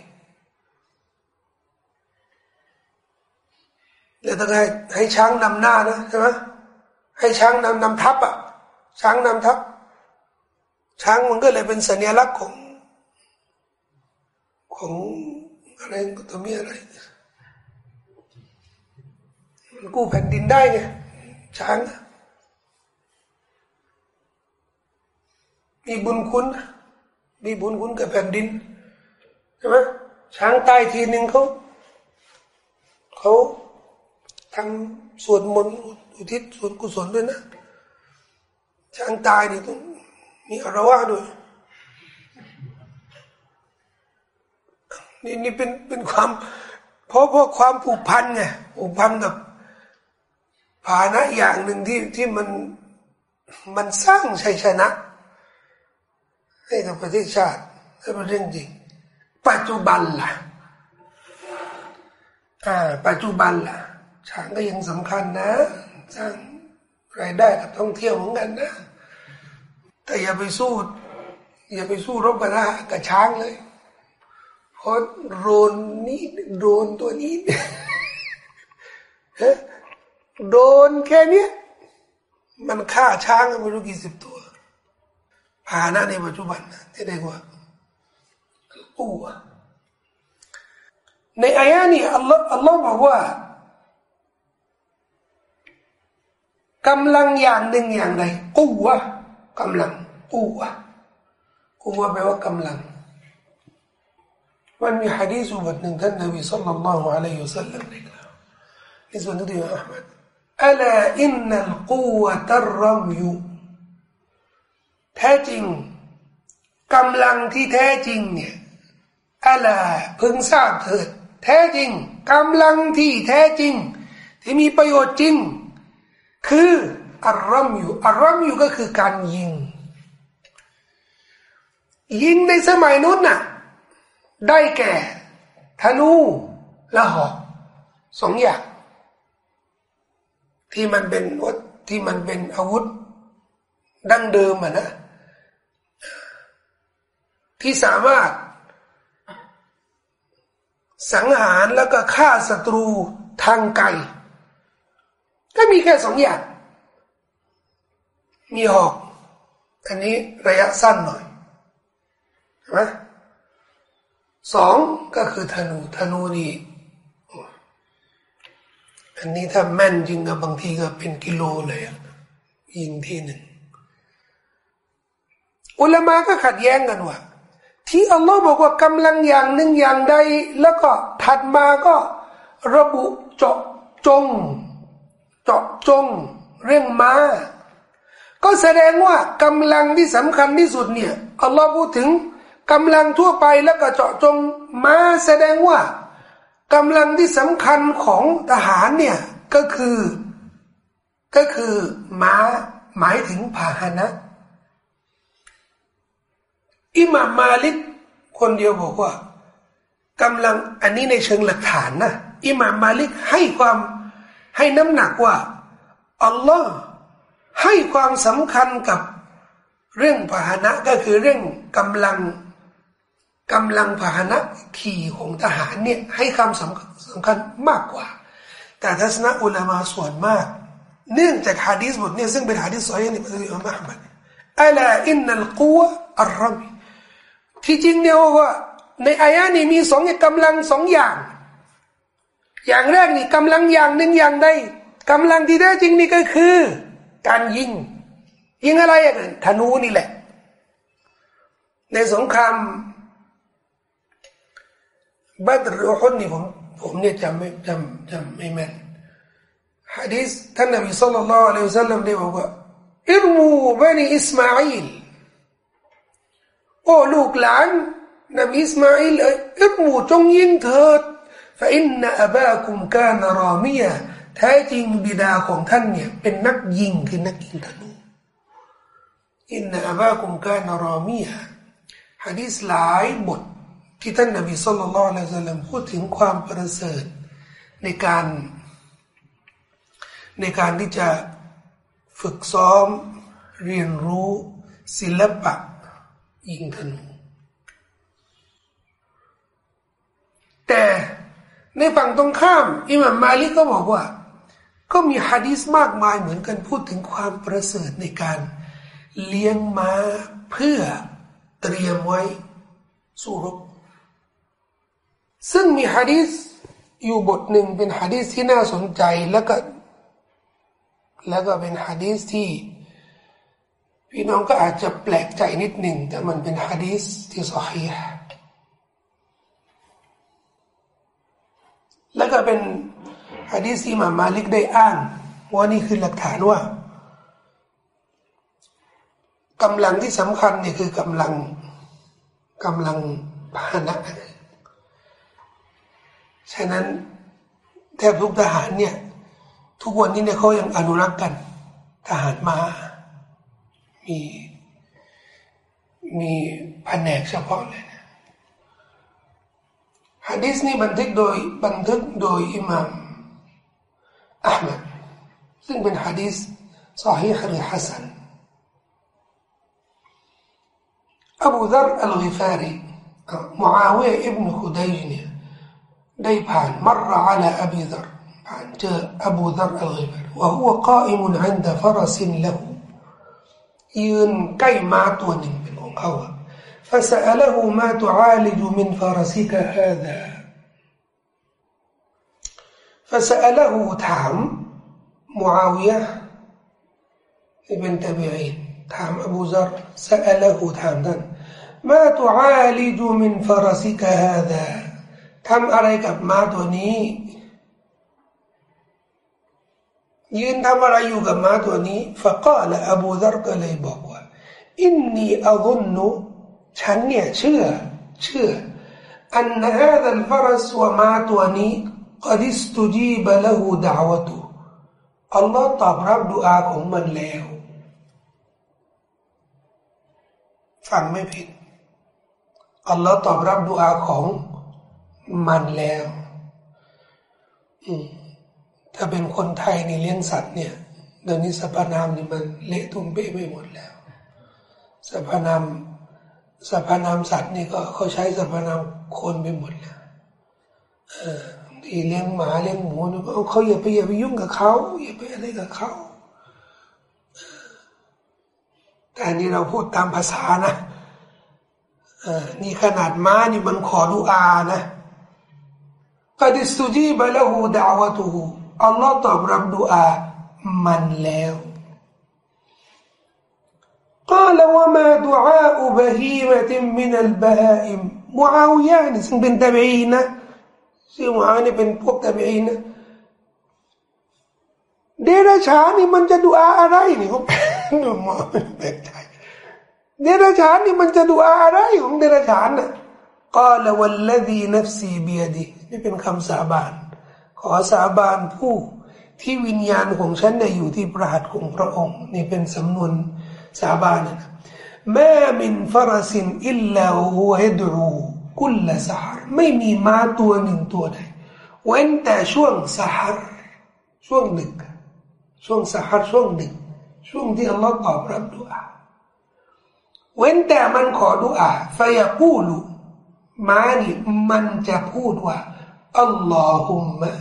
แล้วต้องให้ให้ช้างนำหน้านะใช่ไหมให้ช้างนำนำทัพอะ ช้างนำทัพ ช้างมันก็เลยเป็นสัญลักษณ์ของ ของอะไรก็ตัวมีอะไรมันกู้แผ่นดินได้ไงช้าง มีบุญคุณมีบุญคุณกับแผ่นดินใช่ไหมช้างตายทีหนึ่งเขาเขาทำสวดมนต์อุทิศส่วนกุศลด้วยนะ ช้างตายนี่ต้องมีอารวาด้วยนี่นี่เป็นเป็นความ เพราะเพราะความผูกพันไงผูกพันกับภาณะอย่างหนึ่งที่ที่มันมันสร้างชัยชนะ ให้กับประเทศชาติให้เป็นเรื่องจริง ปัจจุบันล่ะอ่าปัจจุบันล่ะช้างก็ยังสำคัญนะสร้างรายได้กับท่องเที่ยวเหมือนกันนะ แต่อย่าไปสู้ อย่าไปสู้รบกันนะกับช้างเลยเพราะโดรนนี้โดนตัวนี้โดนแค่นี้มันฆ่าช้างไม่รู้กี่สิบตัว ภานะในปัจจุบันที่เรียกว่าอูในอายะนี้อัลลอฮ์อัลลอฮ์บอกว่ากำลังอย่างหนึ่งอย่างใดอูวะกำลังอูวะอูวะแปลว่ากำลังมันมีฮะดีษบทหนึ่งท่านนบีสัลลัลลอฮุอะลัยฮิวสัลลัมได้กล่าวในส่วนที่อัลมัดอัลาอินนัลกูวะตัรรัมยู แท้จริงกำลังที่แท้จริงเนี่ยอะไรพึงทราบเถิด แท้จริงกำลังที่แท้จริง ที่มีประโยชน์จริง คืออารมอยู่อารมอยู่ก็คือการยิง ยิงในสมัยนู้นน่ะ ได้แก่ธนูและหอกสองอย่าง ที่มันเป็นวัตที่มันเป็นอาวุธ ดั้งเดิมอะนะ ที่สามารถ สังหารแล้วก็ฆ่าศัตรูทางไกลก็มีแค่สองอย่าง มีหอก อันนี้ระยะสั้นหน่อยใช่ไหมสองก็คือธนูธนูนี่อันนี้ถ้าแม่นจริงก็บางทีก็เป็นกิโลเลยยิงที่หนึ่ง อุลามาก็ขัดแย้งกันว่า ที่อัลลอฮ์บอกว่ากำลังอย่างหนึ่งอย่างใด แล้วก็ถัดมาก็ระบุเจาะจง เจาะจง เรื่องมาก็แสดงว่ากำลังที่สำคัญที่สุดเนี่ยอัลลอฮ์พูดถึงกำลังทั่วไปแล้วก็เจาะจงมาแสดงว่ากำลังที่สำคัญของทหารเนี่ยก็คือ ก็คือม้าหมายถึงพาหนะ อิหม่ามมาลิกคนเดียวบอกว่ากำลังอันนี้ในเชิงหลักฐานนะอิหม่ามมาลิกให้ความให้น้ำหนักว่าอัลลอฮ์ให้ความสำคัญกับเรื่องพาหนะก็คือเรื่องกำลังกำลังพาหนะขี่ของทหารเนี่ยให้คำสำคัญสำคัญมากกว่า แต่ทัศนะอุลามาส่วนมาก เนื่องจากฮะดีษบทนี้ซึ่งเป็นฮะดีษสอยนี่เป็นอิมามะมัดอัลาอินนัลกัวอัลรมี ที่จริงเนี่ยว่า ในอายะนี้มีสองกำลังสองอย่าง อย่างแรกนี่กำลังอย่างหนึ่งอย่างใดกำลังที่แท้จริงนี่ก็คือ การยิง ยิงอะไรอะธนูนี่แหละ ในสงครามบะดัรอุฮุดนี่ผมผมเนี่ยจำไม่จำจำไม่แม่นฮะดีษท่านนบีصلى الله عليه وسلمได้บอกว่าارموا بني إسماعيل โอ้ลูกหลานนบีอิสมาอิลเอ๋ยارموا จงยิงเถิดฟาอินนาอบาคุมกานรอมียแท้จริงบิดาของท่านเนี่ยเป็นนักยิงคือนักยิงธนูอินนาอบาคุมกานรอมียฮะดีสหลายบทที่ท่านนบีสุลต่านละซัลลัมพูดถึงความประเสริฐในการในการที่จะฝึกซ้อมเรียนรู้ศิลปะ ยิงธนูแต่ในฝั่งตรงข้าม อิหม่ามมาลิกก็บอกว่า ก็มีฮะดีษมากมายเหมือนกันพูดถึงความประเสริฐในการเลี้ยงม้าเพื่อเตรียมไว้สู้รบซึ่งมีฮะดีษอยู่บทหนึ่งเป็นฮะดีษที่น่าสนใจแล้วก็ แล้วก็เป็นฮะดีษที่ พี่น้องก็อาจจะแปลกใจนิดหนึ่งแต่มันเป็นฮะดีษที่สฮีฮแล้วก็เป็นฮะดีษที่มามาลิกได้อ้างว่านี่คือหลักฐานว่ากำลังที่สำคัญเนี่ยคือกำลังกำลังพาหนะฉะนั้นแทบทุกทหารเนี่ย ทุกวันนี้เนี่ยเขายังอนุรักษ์กัน ทหารมา มีมีแผนกเฉพาะเลยนะฮะดิษนี้บันทึกโดยบันทึกโดยอิหม่ามอัลมัดซึ่งเป็นฮะดิษสอฮีหรือฮัสันอบูดรอัลกิฟารีมุอาวิยอิบนุฮุดัยเนี่ยได้ผ่านมรอาลาอบีดรผ่านเจออบูดรอัลกิฟารีว่าหัวก้าอิมุ ยืนใกล้ม้าตัวหนึ่งเป็นของเขา فسأله ما تعالج من فرسك هذا فسأله ถาม معاوية ابن تبعين ถามอบูซาร سأله ถามท่าน ما تعالج من فرسك هذا ทำอะไรกับม้าตัวนี้ ยืนทำอะไรอยู่กับม้าตัวนี้ฟะก็ละอบูซาร์ก็เลยบอกว่าอินนีอัลุนนุฉันเนี่ยเชื่อ เชื่ออันฮาดัลฟรัสวมาตัวนี้กดิสตุจีบละหูดาวตุอัลลอฮ์ตอบรับดูอาของมันแล้วฟังไม่ผิดอัลลอฮ์ตอบรับดูอาของมันแล้ว อืม ถ้าเป็นคนไทยนี่เลี้ยงสัตว์เนี่ยเดี๋ยวนี้สรรพนามนี่มันเละตุ้มเป๊ะไปหมดแล้วสรรพนามสรรพนามสัตว์นี่ก็เขาใช้สรรพนามคนไปหมดแล้วที่เลี้ยงหมาเลี้ยงหมูนี่ก็เขาอย่าไปอย่าไปยุ่งกับเขาอย่าไปอะไรกับเขาแต่นี่เราพูดตามภาษานะนี่ขนาดม้านี่มันขอดุอานะกดิสตุจีบะละหูดาวตุหู อัลลอฮ์ตอบรับดุอามันแล้ว قال وما دعاء بهيمة من البهائم معاوية นี่ซึ่งเป็นตาบีนะซึ่งมุอานี่เป็นพวกตาบีนะเดรัจฉานนี่มันจะดูอาอะไรนี่ผมดูมองแปลกใจเดรัจฉานนี่มันจะดูอาอะไรของเดรัจฉานน่ะกาลวัลลดีนัฟซีเบียดีนี่เป็นคำสาบาน ขอสาบานผู้ที่วิญญาณของฉันได้อยู่ที่ประหัตของพระองค์นี่เป็นสำนวนสาบานนะแม่มินฟรสินอิลลาหัวดูกุลละสหรไม่มีม้าตัวหนึ่งตัวใดเว้นแต่ช่วงสหรช่วงหนึ่งช่วงสหรช่วงหนึ่งช่วงที่อัลลอฮ์ตอบรับดุอาเว้นแต่มันขอดุอาฟยกูลุมานี่มันจะพูดว่าอัลลอฮุมมะ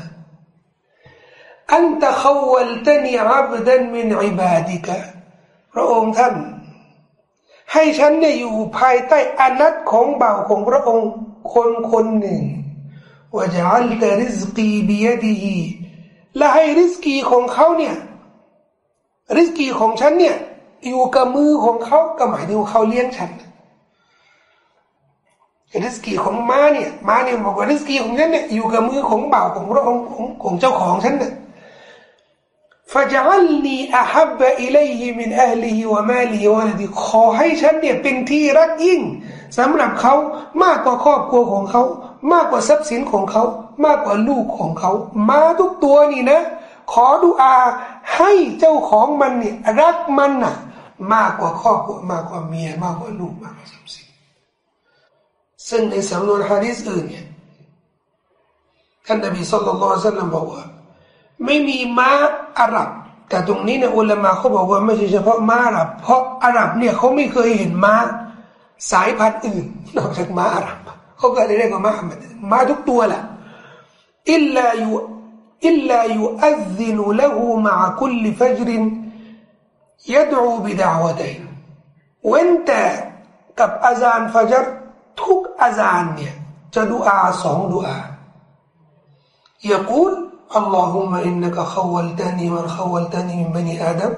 อันตะขวลตนีอับดันมินอิบาดิกะพระองค์ท่าน ให้ฉันได้อยู่ภายใต้อนัตของเบาของพระองค์คนคนหนึ่งว่าจะอัลตริสกีบียดีและให้ริสกีของเขาเนี่ยริสกีของฉันเนี่ยอยู่กับมือของเขาก็หมายถึงเขาเลี้ยงฉันริสกีของม้าเนี่ยม้าเนี่ยบอกว่าริสกีของฉันเนี่ยอยู่กับมือของบ่าวของพระองค์ของของเจ้าของฉันเนี่ย فجعلني أحب إليه من أهله وماله ولدي ขอให้ฉันเนี่ยเป็นที่รักยิ่งสำหรับเขามากกว่าครอบครัวของเขา มากกว่าทรัพย์สินของเขา มากกว่าลูกของเขา มาทุกตัวนี่นะ ขอดุอาให้เจ้าของมันเนี่ยรักมันน่ะมากกว่าครอบครัวมากกว่าเมียมากกว่าลูกมากกว่าทรัพย์สินซึ่งในสำนวนฮะดิษอื่นเนี่ยท่านนบีสุลต่านสัลลัมบอกว่า ไม่มีม้าอาหรับ แต่ตรงนี้เนี่ยอุลามะเขาบอกว่าไม่ใช่เฉพาะม้าอาหรับ เพราะอาหรับเนี่ยเขาไม่เคยเห็นม้าสายพันธุ์อื่นนอกจากม้าอาหรับเขาก็เลยเรียกว่าม้าม้าทุกตัวแหละอิลลายูอิลลายูอัซซินุละหูมะคุลฟัจรินยัดอูบิดาวะตัยเว้นแต่กับอาจารย์ฟัจรทุกอาจารย์เนี่ยจะดูอาสองดูอา يقول اللهم إنك خولتني من خولتني من بني آدم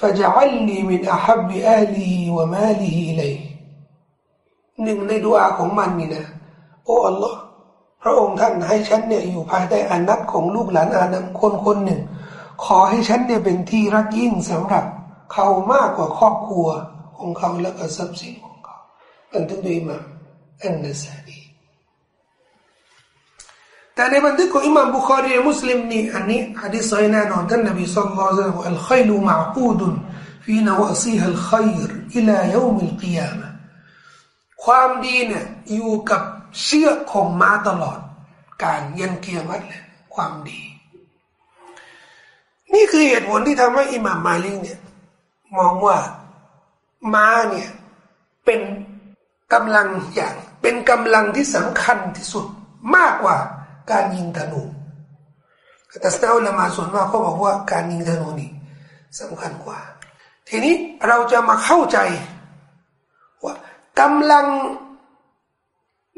فجعلني من أحب أهله وماله إليه หนึ่งในดูอาของมันนี่นะโอ้อัลลอฮ์พระองค์ท่านให้ฉันเนี่ยอยู่ภายใต้อานัตของลูกหลานอาดัมคนคนหนึ่ง ขอให้ฉันเนี่ยเป็นที่รักยิ่งสำหรับ เขามากกว่าครอบครัวของเขาและก็ทรัพย์สินของเขาบันทึกโดยมาอันนัสซี ี แต่ในบันทึกของอิมามบุคอรีมุสลิมนี่อันนี้ฮะดิษซอยแน่นอนท่านนบีสัลลัลลอฮุอะลัยฮิวะซัลลัมอัลขัยลุมาอูดุนฟีนวาซีฮัลขัยรอิลายอมิลกิยามะความดีเนี่ยอยู่กับเชือกของม้าตลอด การยันเกียรติเลยความดี นี่คือเหตุผลที่ทำให้อิหม่ามมาลิกเนี่ยมองว่าม้าเนี่ยเป็นกำลังอย่างเป็นกำลังที่สำคัญที่สุดมากกว่า การยิงธนูแต่สตาลมาส่วนมากเขาบอกว่าการยิงธนูนี่สำคัญกว่า ทีนี้เราจะมาเข้าใจ ว่ากำลัง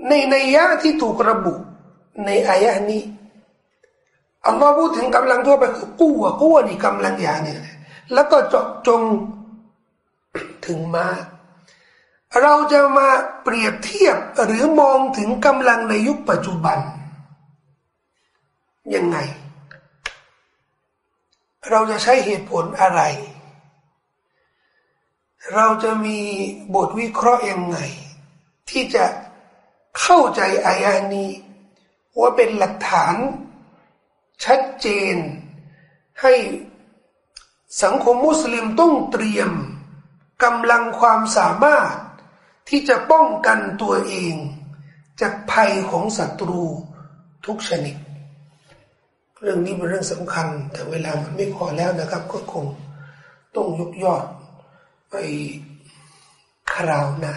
ในในยะที่ถูกระบุ ในอายะนี้อัลลอฮ์พูดถึงกำลังทั่วไปคือกู้วกู้วนี่กำลังอย่างนี้แล้วก็เจาะจงถึงมาเราจะมาเปรียบเทียบหรือมองถึงกำลังในยุคปัจจุบัน ยังไง เราจะใช้เหตุผลอะไร เราจะมีบทวิเคราะห์ยังไง ที่จะเข้าใจอายานี้ว่าเป็นหลักฐาน ชัดเจน ให้สังคมมุสลิมต้องเตรียมกำลังความสามารถที่จะป้องกันตัวเอง จากภัยของศัตรูทุกชนิด เรื่องนี้เป็นเรื่องสำคัญ แต่เวลามันไม่พอแล้วนะครับ ก็คงต้องยกยอดไปคราวหน้า